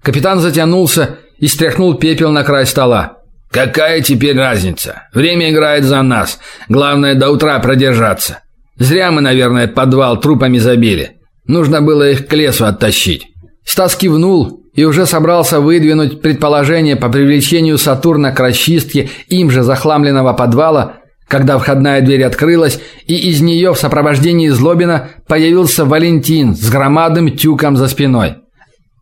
Капитан затянулся и стряхнул пепел на край стола. Какая теперь разница? Время играет за нас. Главное до утра продержаться. Зря мы, наверное, подвал трупами забили. Нужно было их к лесу оттащить. Стас кивнул и уже собрался выдвинуть предположение по привлечению Сатурна к расчистке им же захламленного подвала, когда входная дверь открылась, и из нее в сопровождении Злобина появился Валентин с громадным тюком за спиной.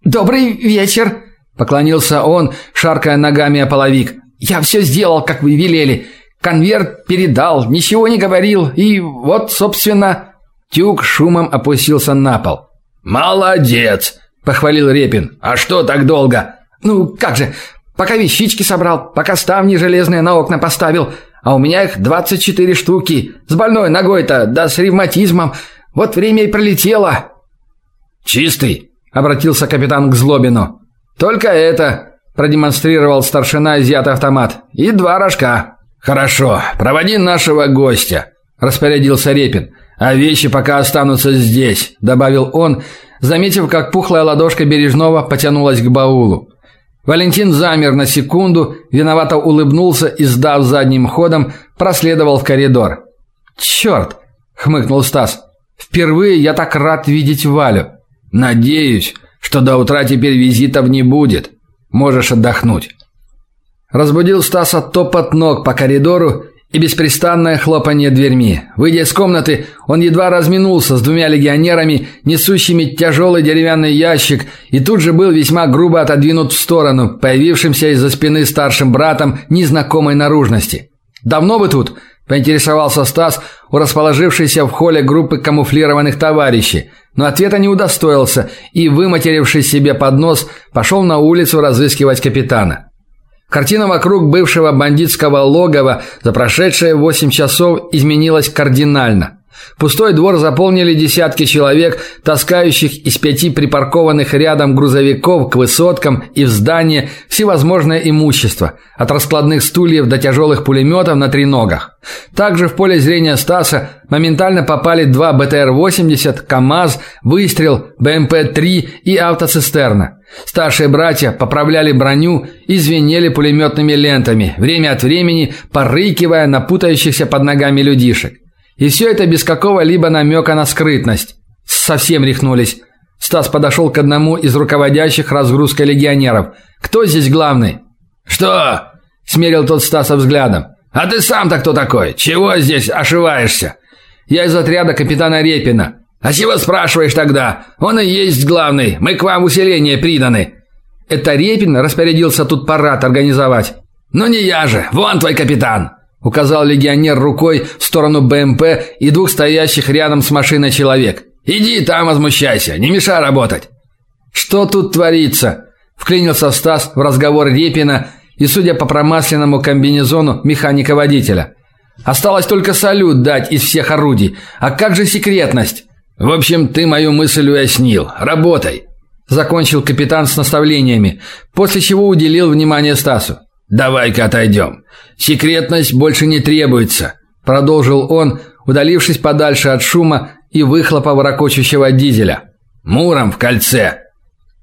«Добрый вечер!» – поклонился он, шаркая ногами о половик. «Я все сделал, как вы велели. Конверт передал, ничего не говорил, и вот, собственно...» Тюк шумом опустился на пол. «Молодец!» – похвалил Репин. «А что так долго?» «Ну, как же, пока вещички собрал, пока ставни железные на окна поставил, а у меня их 24 штуки, с больной ногой-то, да с ревматизмом. Вот время и пролетело». «Чистый?» – обратился капитан к Злобину. «Только это», – продемонстрировал старшина изъятый автомат. «И два рожка». «Хорошо, проводи нашего гостя», – распорядился Репин. «А вещи пока останутся здесь», – добавил он, заметив, как пухлая ладошка Бережного потянулась к баулу. Валентин замер на секунду, виновато улыбнулся и, сдав задним ходом, проследовал в коридор. «Черт!» – хмыкнул Стас. «Впервые я так рад видеть Валю. Надеюсь, что до утра теперь визитов не будет. Можешь отдохнуть». Разбудил Стаса топот ног по коридору и беспрестанное хлопанье дверьми. Выйдя из комнаты, он едва разминулся с двумя легионерами, несущими тяжелый деревянный ящик, и тут же был весьма грубо отодвинут в сторону, появившимся из-за спины старшим братом незнакомой наружности. «Давно бы тут?» – поинтересовался Стас у расположившейся в холле группы камуфлированных товарищей, но ответа не удостоился и, выматерившись себе под нос, пошел на улицу разыскивать капитана. Картина вокруг бывшего бандитского логова за прошедшие восемь часов изменилась кардинально. Пустой двор заполнили десятки человек, таскающих из пяти припаркованных рядом грузовиков к высоткам и в здание всевозможное имущество, от раскладных стульев до тяжелых пулеметов на треногах. Также в поле зрения Стаса моментально попали два БТР-80, КАМАЗ, выстрел, БМП-3 и автоцистерна. Старшие братья поправляли броню и звенели пулеметными лентами, время от времени порыкивая на путающихся под ногами людишек. И все это без какого-либо намека на скрытность. Совсем рехнулись. Стас подошел к одному из руководящих разгрузкой легионеров. Кто здесь главный? Что? смерил тот Стаса взглядом. А ты сам-то кто такой? Чего здесь ошиваешься? Я из отряда капитана Репина. А чего спрашиваешь тогда? Он и есть главный. Мы к вам усиление приданы. Это Репин распорядился тут парад организовать. Ну не я же. Вон твой капитан указал легионер рукой в сторону БМП и двух стоящих рядом с машиной человек. Иди там возмущайся, не мешай работать. Что тут творится? вклинился Стас в разговор Репина и, судя по промасленному комбинезону механика-водителя, осталось только салют дать из всех орудий. А как же секретность? В общем, ты мою мысль уяснил. Работай, закончил капитан с наставлениями, после чего уделил внимание Стасу. Давай-ка отойдем. Секретность больше не требуется, продолжил он, удалившись подальше от шума и выхлопа ракочущего дизеля. Муром в кольце.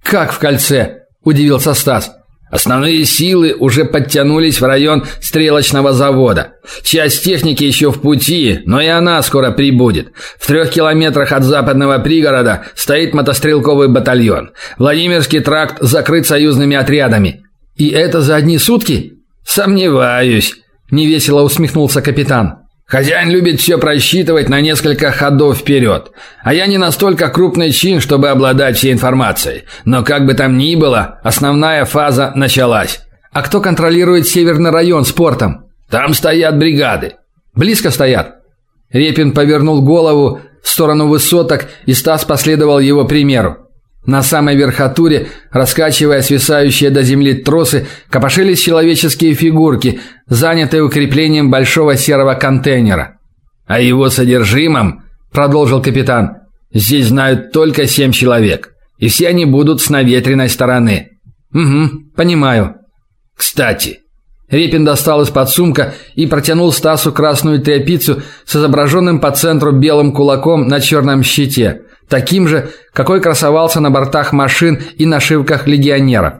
Как в кольце? удивился Стас. Основные силы уже подтянулись в район стрелочного завода. Часть техники еще в пути, но и она скоро прибудет. В трех километрах от западного пригорода стоит мотострелковый батальон. Владимирский тракт закрыт союзными отрядами. И это за одни сутки? Сомневаюсь, невесело усмехнулся капитан. Хозяин любит все просчитывать на несколько ходов вперед. А я не настолько крупный чин, чтобы обладать всей информацией. Но как бы там ни было, основная фаза началась. А кто контролирует северный район с портом? Там стоят бригады. Близко стоят. Репин повернул голову в сторону высоток, и Стас последовал его примеру. На самой верхотуре, раскачивая свисающие до земли тросы, копошились человеческие фигурки, занятые укреплением большого серого контейнера. «О его содержимом, — продолжил капитан, — здесь знают только семь человек, и все они будут с наветренной стороны». «Угу, понимаю». «Кстати, Репин достал из-под сумка и протянул Стасу красную тряпицу с изображенным по центру белым кулаком на черном щите, таким же, какой красовался на бортах машин и нашивках легионеров.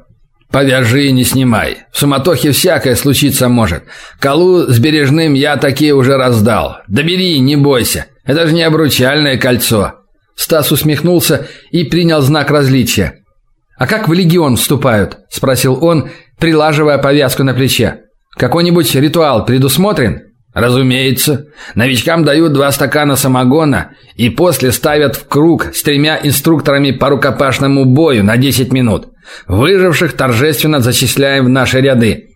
Повяжи и не снимай. В суматохе всякое случиться может. Колу с бережным я такие уже раздал. Добери, не бойся. Это же не обручальное кольцо. Стас усмехнулся и принял знак различия. «А как в легион вступают?» – спросил он, прилаживая повязку на плече. «Какой-нибудь ритуал предусмотрен?» Разумеется. Новичкам дают два стакана самогона и после ставят в круг с тремя инструкторами по рукопашному бою на 10 минут. Выживших торжественно зачисляем в наши ряды.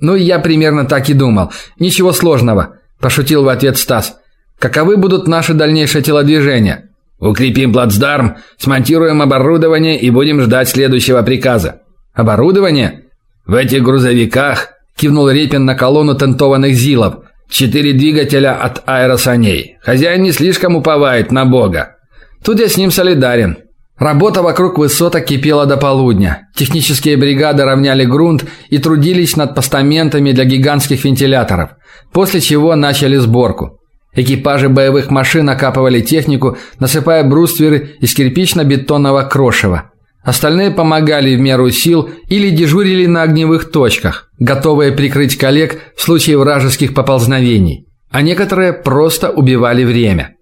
Ну, я примерно так и думал. Ничего сложного, пошутил в ответ Стас. Каковы будут наши дальнейшие телодвижения? Укрепим плацдарм, смонтируем оборудование и будем ждать следующего приказа. Оборудование? В этих грузовиках кивнул Репин на колонну тентованных зилов. Четыре двигателя от аэросаней. Хозяин не слишком уповает на Бога. Тут я с ним солидарен. Работа вокруг высоток кипела до полудня. Технические бригады равняли грунт и трудились над постаментами для гигантских вентиляторов, после чего начали сборку. Экипажи боевых машин окапывали технику, насыпая брустверы из кирпично-бетонного крошева. Остальные помогали в меру сил или дежурили на огневых точках, готовые прикрыть коллег в случае вражеских поползновений. А некоторые просто убивали время.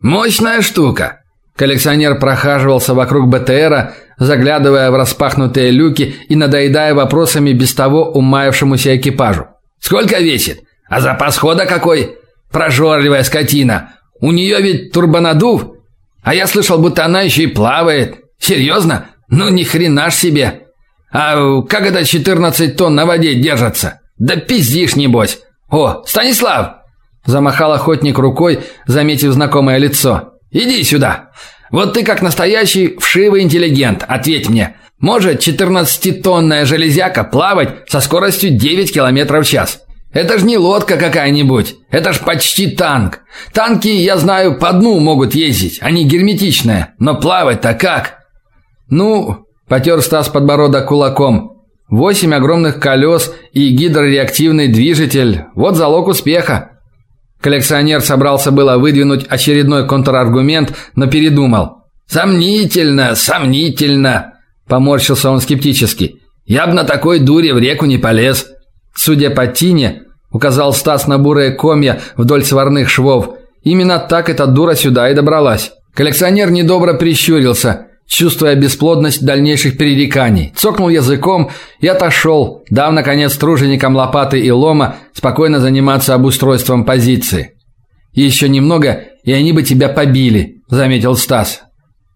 Мощная штука. Коллекционер прохаживался вокруг БТРа, заглядывая в распахнутые люки и надоедая вопросами без того умаявшемуся экипажу. Сколько весит? А запас хода какой? Прожорливая скотина. У нее ведь турбонадув. А я слышал, будто она еще и плавает. Серьезно? Ну ни хрена ж себе. А как это 14 тонн на воде держатся? Да пиздишь небось. О, Станислав, замахал охотник рукой, заметив знакомое лицо. Иди сюда. Вот ты как настоящий вшивый интеллигент, ответь мне. Может 14-тонная железяка плавать со скоростью 9 км в час? Это ж не лодка какая-нибудь, это ж почти танк. Танки, я знаю, по дну могут ездить, они герметичные, но плавать-то как? Ну, потер Стас подбородок кулаком. Восемь огромных колес и гидрореактивный движитель вот залог успеха. Коллекционер собрался было выдвинуть очередной контраргумент, но передумал. Сомнительно, сомнительно, поморщился он скептически. Я бы на такой дуре в реку не полез. Судя по тине, указал Стас на бурые комья вдоль сварных швов. Именно так эта дура сюда и добралась. Коллекционер недобро прищурился чувствуя бесплодность дальнейших перереканий. Цокнул языком и отошел, дав наконец труженикам лопаты и лома спокойно заниматься обустройством позиции. «Еще немного, и они бы тебя побили, заметил Стас.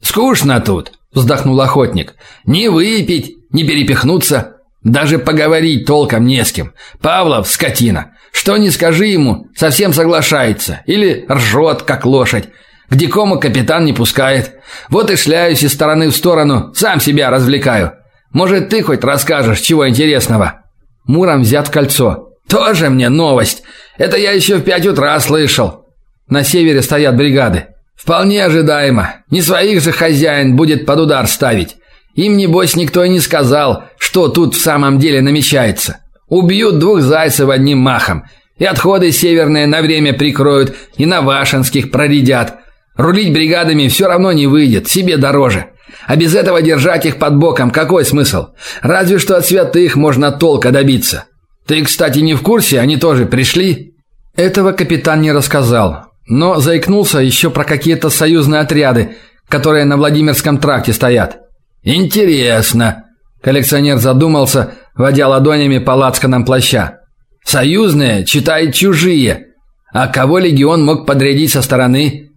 Скучно тут, вздохнул охотник. Не выпить, не перепихнуться, даже поговорить толком не с кем. Павлов скотина. Что не скажи ему, совсем соглашается или ржет, как лошадь. К дикому капитан не пускает. Вот и шляюсь из стороны в сторону, сам себя развлекаю. Может, ты хоть расскажешь чего интересного? Муром взят кольцо. Тоже мне новость. Это я еще в пять утра слышал. На севере стоят бригады. Вполне ожидаемо. Не своих же хозяин будет под удар ставить. Им небось никто и не сказал, что тут в самом деле намечается. Убьют двух зайцев одним махом. И отходы северные на время прикроют, и на Вашинских проредят. Рулить бригадами все равно не выйдет, себе дороже. А без этого держать их под боком какой смысл? Разве что от святых можно толка добиться. Ты, кстати, не в курсе, они тоже пришли? Этого капитан не рассказал, но заикнулся еще про какие-то союзные отряды, которые на Владимирском тракте стоят. Интересно. Коллекционер задумался, водя ладонями по лацканам плаща. Союзные, читай чужие. А кого легион мог подрядить со стороны?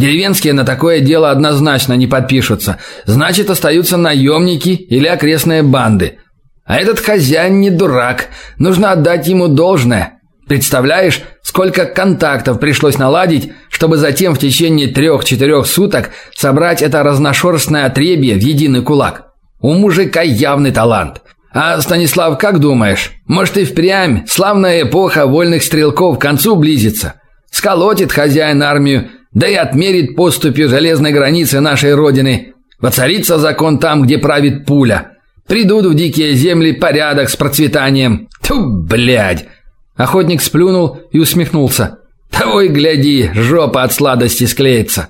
Деревенские на такое дело однозначно не подпишутся. Значит, остаются наемники или окрестные банды. А этот хозяин не дурак. Нужно отдать ему должное. Представляешь, сколько контактов пришлось наладить, чтобы затем в течение трех-четырех суток собрать это разношерстное отребье в единый кулак. У мужика явный талант. А Станислав, как думаешь, может и впрямь славная эпоха вольных стрелков к концу близится? Сколотит хозяин армию да и отмерит поступью железной границы нашей родины. Воцарится закон там, где правит пуля. Придут в дикие земли порядок с процветанием. Ту, блядь. Охотник сплюнул и усмехнулся. Того гляди, жопа от сладости склеится.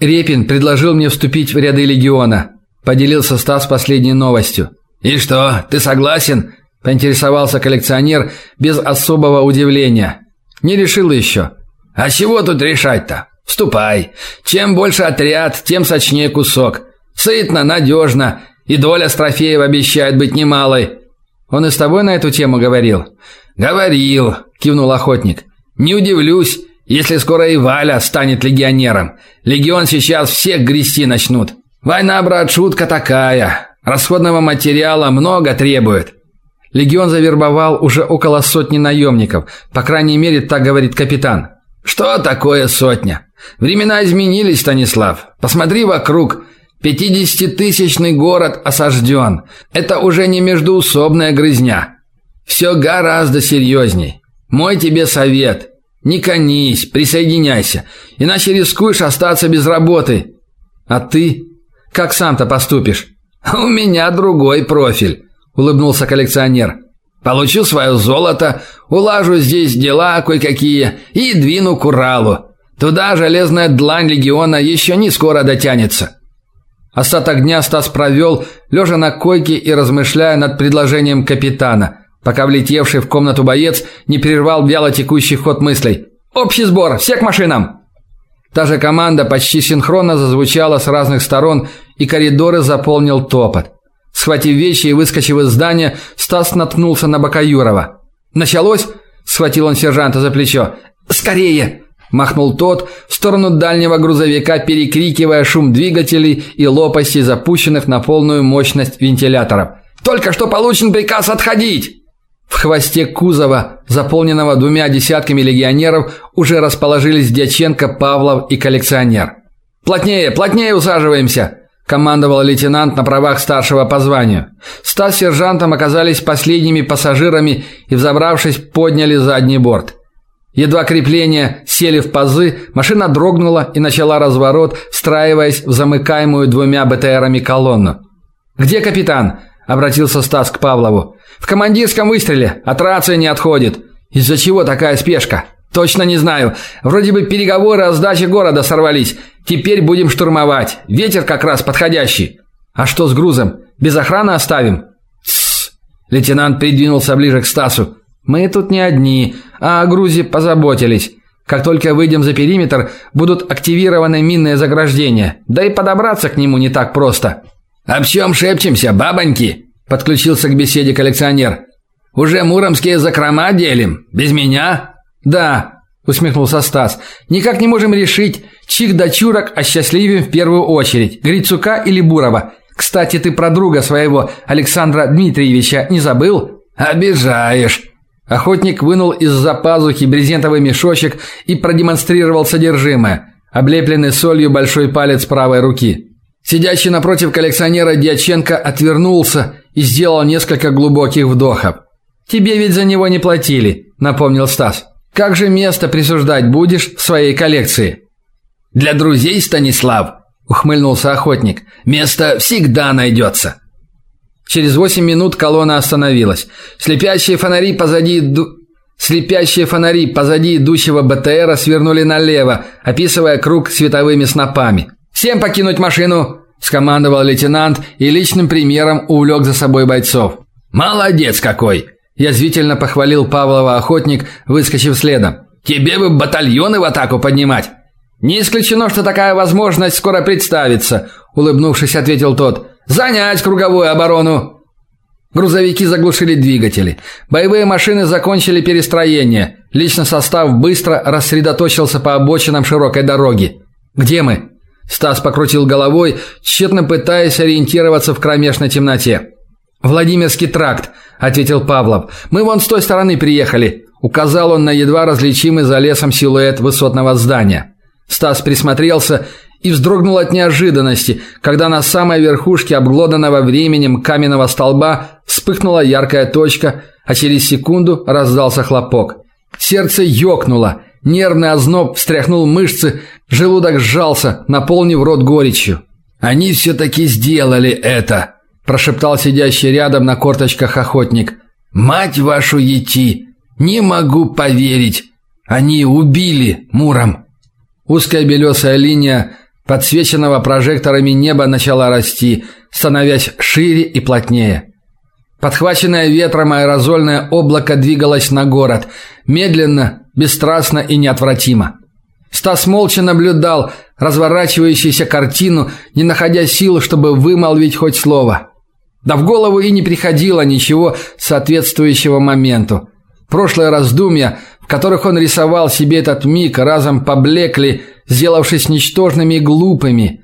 Репин предложил мне вступить в ряды легиона. Поделился Стас последней новостью. И что, ты согласен? поинтересовался коллекционер без особого удивления. Не решил еще. А чего тут решать-то? Ступай. Чем больше отряд, тем сочнее кусок. Сытно, надежно И доля с трофеев обещает быть немалой. Он и с тобой на эту тему говорил? Говорил, кивнул охотник. Не удивлюсь, если скоро и Валя станет легионером. Легион сейчас всех грести начнут. Война, брат, шутка такая. Расходного материала много требует. Легион завербовал уже около сотни наемников, по крайней мере, так говорит капитан. Что такое сотня? Времена изменились, Станислав. Посмотри вокруг. Пятидесятитысячный город осажден. Это уже не междуусобная грызня. Все гораздо серьезней. Мой тебе совет. Не конись, присоединяйся, иначе рискуешь остаться без работы. А ты как сам-то поступишь? У меня другой профиль, улыбнулся коллекционер. Получу свое золото, улажу здесь дела кое-какие и двину к Уралу. Туда железная длань легиона еще не скоро дотянется. Остаток дня Стас провел, лежа на койке и размышляя над предложением капитана, пока влетевший в комнату боец не прервал вяло текущий ход мыслей. «Общий сбор! Все к машинам!» Та же команда почти синхронно зазвучала с разных сторон, и коридоры заполнил топот. Схватив вещи и выскочив из здания, Стас наткнулся на Бакаюрова. «Началось?» – схватил он сержанта за плечо. «Скорее!» Махнул тот в сторону дальнего грузовика, перекрикивая шум двигателей и лопастей запущенных на полную мощность вентиляторов. «Только что получен приказ отходить!» В хвосте кузова, заполненного двумя десятками легионеров, уже расположились Дьяченко, Павлов и коллекционер. «Плотнее, плотнее усаживаемся!» – командовал лейтенант на правах старшего по званию. Стас с сержантом оказались последними пассажирами и, взобравшись, подняли задний борт. Едва крепления сели в пазы, машина дрогнула и начала разворот, встраиваясь в замыкаемую двумя БТРами колонну. «Где капитан?» – обратился Стас к Павлову. «В командирском выстреле. От рации не отходит. Из-за чего такая спешка?» «Точно не знаю. Вроде бы переговоры о сдаче города сорвались. Теперь будем штурмовать. Ветер как раз подходящий. А что с грузом? Без охраны оставим?» «Тссс!» Лейтенант придвинулся ближе к Стасу. Мы тут не одни, а о грузе позаботились. Как только выйдем за периметр, будут активированы минные заграждения. Да и подобраться к нему не так просто. Об чем шепчемся, бабоньки? Подключился к беседе коллекционер. Уже муромские закрома делим? Без меня? Да, усмехнулся Стас. Никак не можем решить, чьих дочурок осчастливим в первую очередь, Грицука или Бурова. Кстати, ты про друга своего Александра Дмитриевича не забыл? Обижаешь. Охотник вынул из-за пазухи брезентовый мешочек и продемонстрировал содержимое, облепленный солью большой палец правой руки. Сидящий напротив коллекционера Дьяченко отвернулся и сделал несколько глубоких вдохов. Тебе ведь за него не платили, напомнил Стас. Как же место присуждать будешь в своей коллекции? Для друзей, Станислав, ухмыльнулся охотник. Место всегда найдется». Через восемь минут колонна остановилась. Слепящие фонари позади ду... Слепящие фонари позади идущего БТРа свернули налево, описывая круг световыми снопами. «Всем покинуть машину!» – скомандовал лейтенант и личным примером увлек за собой бойцов. «Молодец какой!» – язвительно похвалил Павлова охотник, выскочив следом. «Тебе бы батальоны в атаку поднимать!» «Не исключено, что такая возможность скоро представится», – улыбнувшись, ответил тот. Занять круговую оборону. Грузовики заглушили двигатели. Боевые машины закончили перестроение. Личный состав быстро рассредоточился по обочинам широкой дороги. Где мы? Стас покрутил головой, тщетно пытаясь ориентироваться в кромешной темноте. Владимирский тракт, ответил Павлов. Мы вон с той стороны приехали, указал он на едва различимый за лесом силуэт высотного здания. Стас присмотрелся и вздрогнул от неожиданности, когда на самой верхушке обглоданного временем каменного столба вспыхнула яркая точка, а через секунду раздался хлопок. Сердце ёкнуло, нервный озноб встряхнул мышцы, желудок сжался, наполнив рот горечью. Они все таки сделали это, прошептал сидящий рядом на корточках охотник. Мать вашу ети, не могу поверить. Они убили Муром. Узкая белесая линия подсвеченного прожекторами неба начала расти, становясь шире и плотнее. Подхваченное ветром аэрозольное облако двигалось на город, медленно, бесстрастно и неотвратимо. Стас молча наблюдал разворачивающуюся картину, не находя сил, чтобы вымолвить хоть слово. Да в голову и не приходило ничего соответствующего моменту. Прошлые раздумья, в которых он рисовал себе этот миг, разом поблекли, сделавшись ничтожными и глупыми.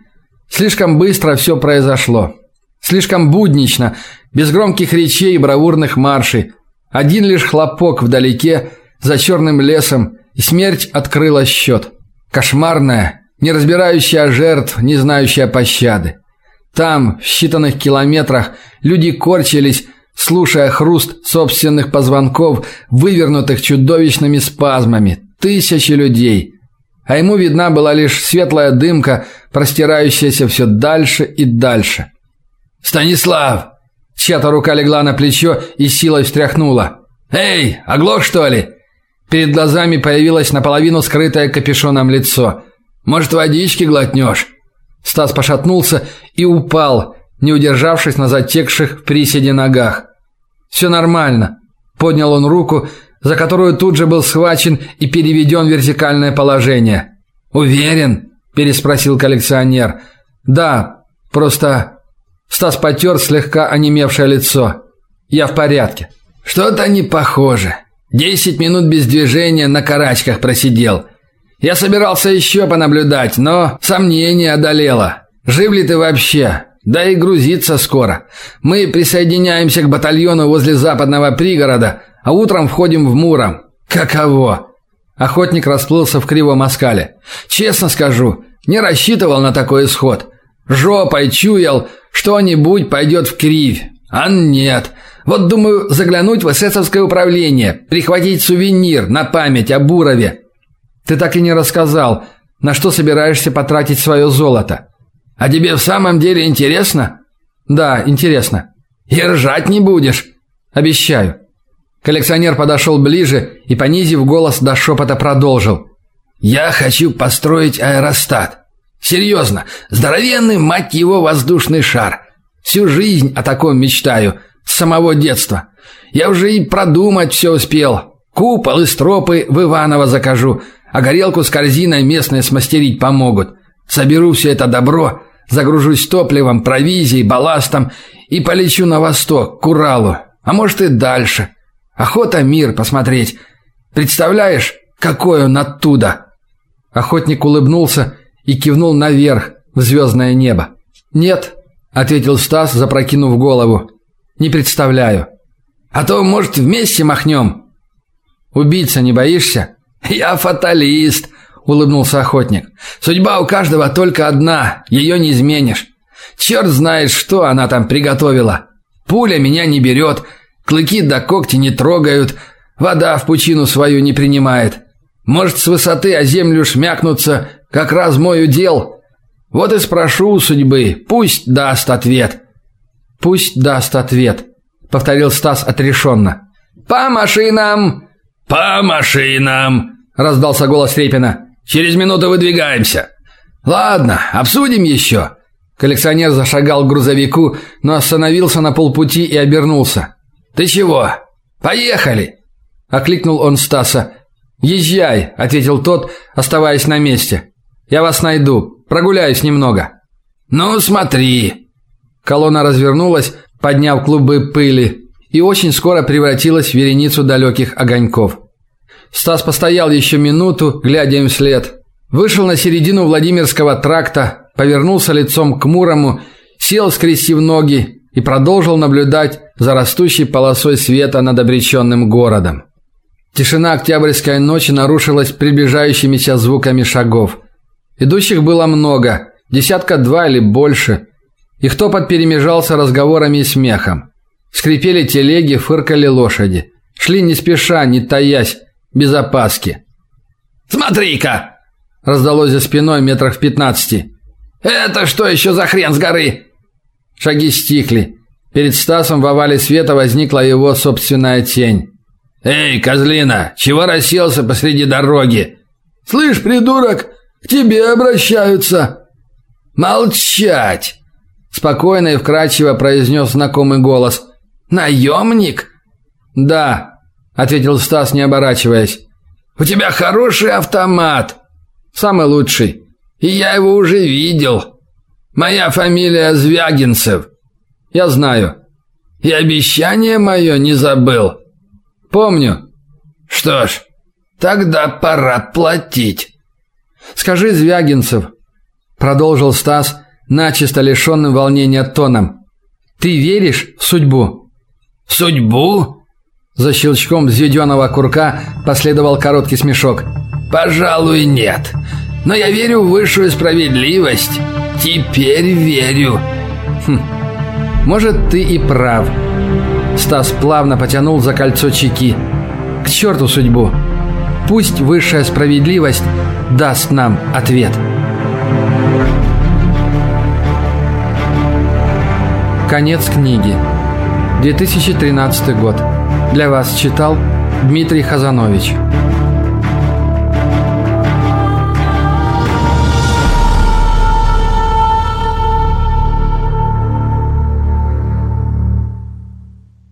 Слишком быстро все произошло. Слишком буднично, без громких речей и бравурных маршей. Один лишь хлопок вдалеке, за черным лесом, и смерть открыла счет. Кошмарная, не разбирающая жертв, не знающая пощады. Там, в считанных километрах, люди корчились, слушая хруст собственных позвонков, вывернутых чудовищными спазмами. Тысячи людей. А ему видна была лишь светлая дымка, простирающаяся все дальше и дальше. «Станислав!» Чья-то рука легла на плечо и силой встряхнула. «Эй, оглох, что ли?» Перед глазами появилось наполовину скрытое капюшоном лицо. «Может, водички глотнешь?» Стас пошатнулся и упал, не удержавшись на затекших в приседе ногах. «Все нормально», – поднял он руку, за которую тут же был схвачен и переведен в вертикальное положение. «Уверен?» – переспросил коллекционер. «Да, просто...» Стас потер слегка онемевшее лицо. «Я в порядке». «Что-то не похоже. Десять минут без движения на карачках просидел. Я собирался еще понаблюдать, но сомнение одолело. Жив ли ты вообще? Да и грузиться скоро. Мы присоединяемся к батальону возле западного пригорода, а утром входим в Муром. Каково? Охотник расплылся в кривом оскале. Честно скажу, не рассчитывал на такой исход. Жопой чуял, что-нибудь пойдет в кривь. А нет. Вот думаю заглянуть в эсэсовское управление, прихватить сувенир на память о Бурове. Ты так и не рассказал, на что собираешься потратить свое золото. А тебе в самом деле интересно? Да, интересно. И ржать не будешь, обещаю. Коллекционер подошел ближе и понизив голос до шепота продолжил: "Я хочу построить аэростат. Серьезно, здоровенный мать его воздушный шар. Всю жизнь о таком мечтаю, с самого детства. Я уже и продумать все успел. Купол и стропы в Иваново закажу, а горелку с корзиной местные смастерить помогут. Соберу все это добро, загружусь топливом, провизией, балластом и полечу на восток, к Уралу, а может и дальше. Охота мир посмотреть. Представляешь, какой он оттуда?» Охотник улыбнулся и кивнул наверх, в звездное небо. «Нет», — ответил Стас, запрокинув голову. «Не представляю». «А то, может, вместе махнем?» «Убийца не боишься?» «Я фаталист», улыбнулся охотник. Судьба у каждого только одна, ее не изменишь. Черт знает, что она там приготовила. Пуля меня не берет, клыки до когти не трогают, вода в пучину свою не принимает. Может, с высоты о землю шмякнуться, как раз мой удел. Вот и спрошу у судьбы, пусть даст ответ. Пусть даст ответ, повторил Стас отрешенно. По машинам. По машинам, раздался голос Репина. Через минуту выдвигаемся. Ладно, обсудим еще». Коллекционер зашагал к грузовику, но остановился на полпути и обернулся. Ты чего? Поехали, окликнул он Стаса. Езжай, ответил тот, оставаясь на месте. Я вас найду. Прогуляюсь немного. Ну, смотри. Колонна развернулась, подняв клубы пыли, и очень скоро превратилась в вереницу далеких огоньков. Стас постоял еще минуту, глядя им вслед. Вышел на середину Владимирского тракта, повернулся лицом к Мурому, сел, скрестив ноги и продолжил наблюдать за растущей полосой света над обреченным городом. Тишина октябрьской ночи нарушилась приближающимися звуками шагов. Идущих было много, десятка два или больше. Их топот перемежался разговорами и смехом. Скрипели телеги, фыркали лошади. Шли не спеша, не таясь, без опаски. «Смотри-ка!» – раздалось за спиной метрах в пятнадцати. «Это что еще за хрен с горы?» Шаги стихли. Перед Стасом в овале света возникла его собственная тень. «Эй, козлина, чего расселся посреди дороги?» «Слышь, придурок, к тебе обращаются!» «Молчать!» Спокойно и вкрадчиво произнес знакомый голос. «Наемник?» «Да», ответил Стас, не оборачиваясь. У тебя хороший автомат. Самый лучший. И я его уже видел. Моя фамилия Звягинцев. Я знаю. И обещание мое не забыл. Помню. Что ж, тогда пора платить. Скажи, Звягинцев, продолжил Стас, начисто лишенным волнения тоном. Ты веришь в судьбу? Судьбу? За щелчком взведенного курка последовал короткий смешок. Пожалуй, нет. Но я верю в высшую справедливость. Теперь верю. Хм. Может, ты и прав. Стас плавно потянул за кольцо чеки. К черту судьбу. Пусть высшая справедливость даст нам ответ. Конец книги. 2013 год. Для вас читал Дмитрий Хазанович.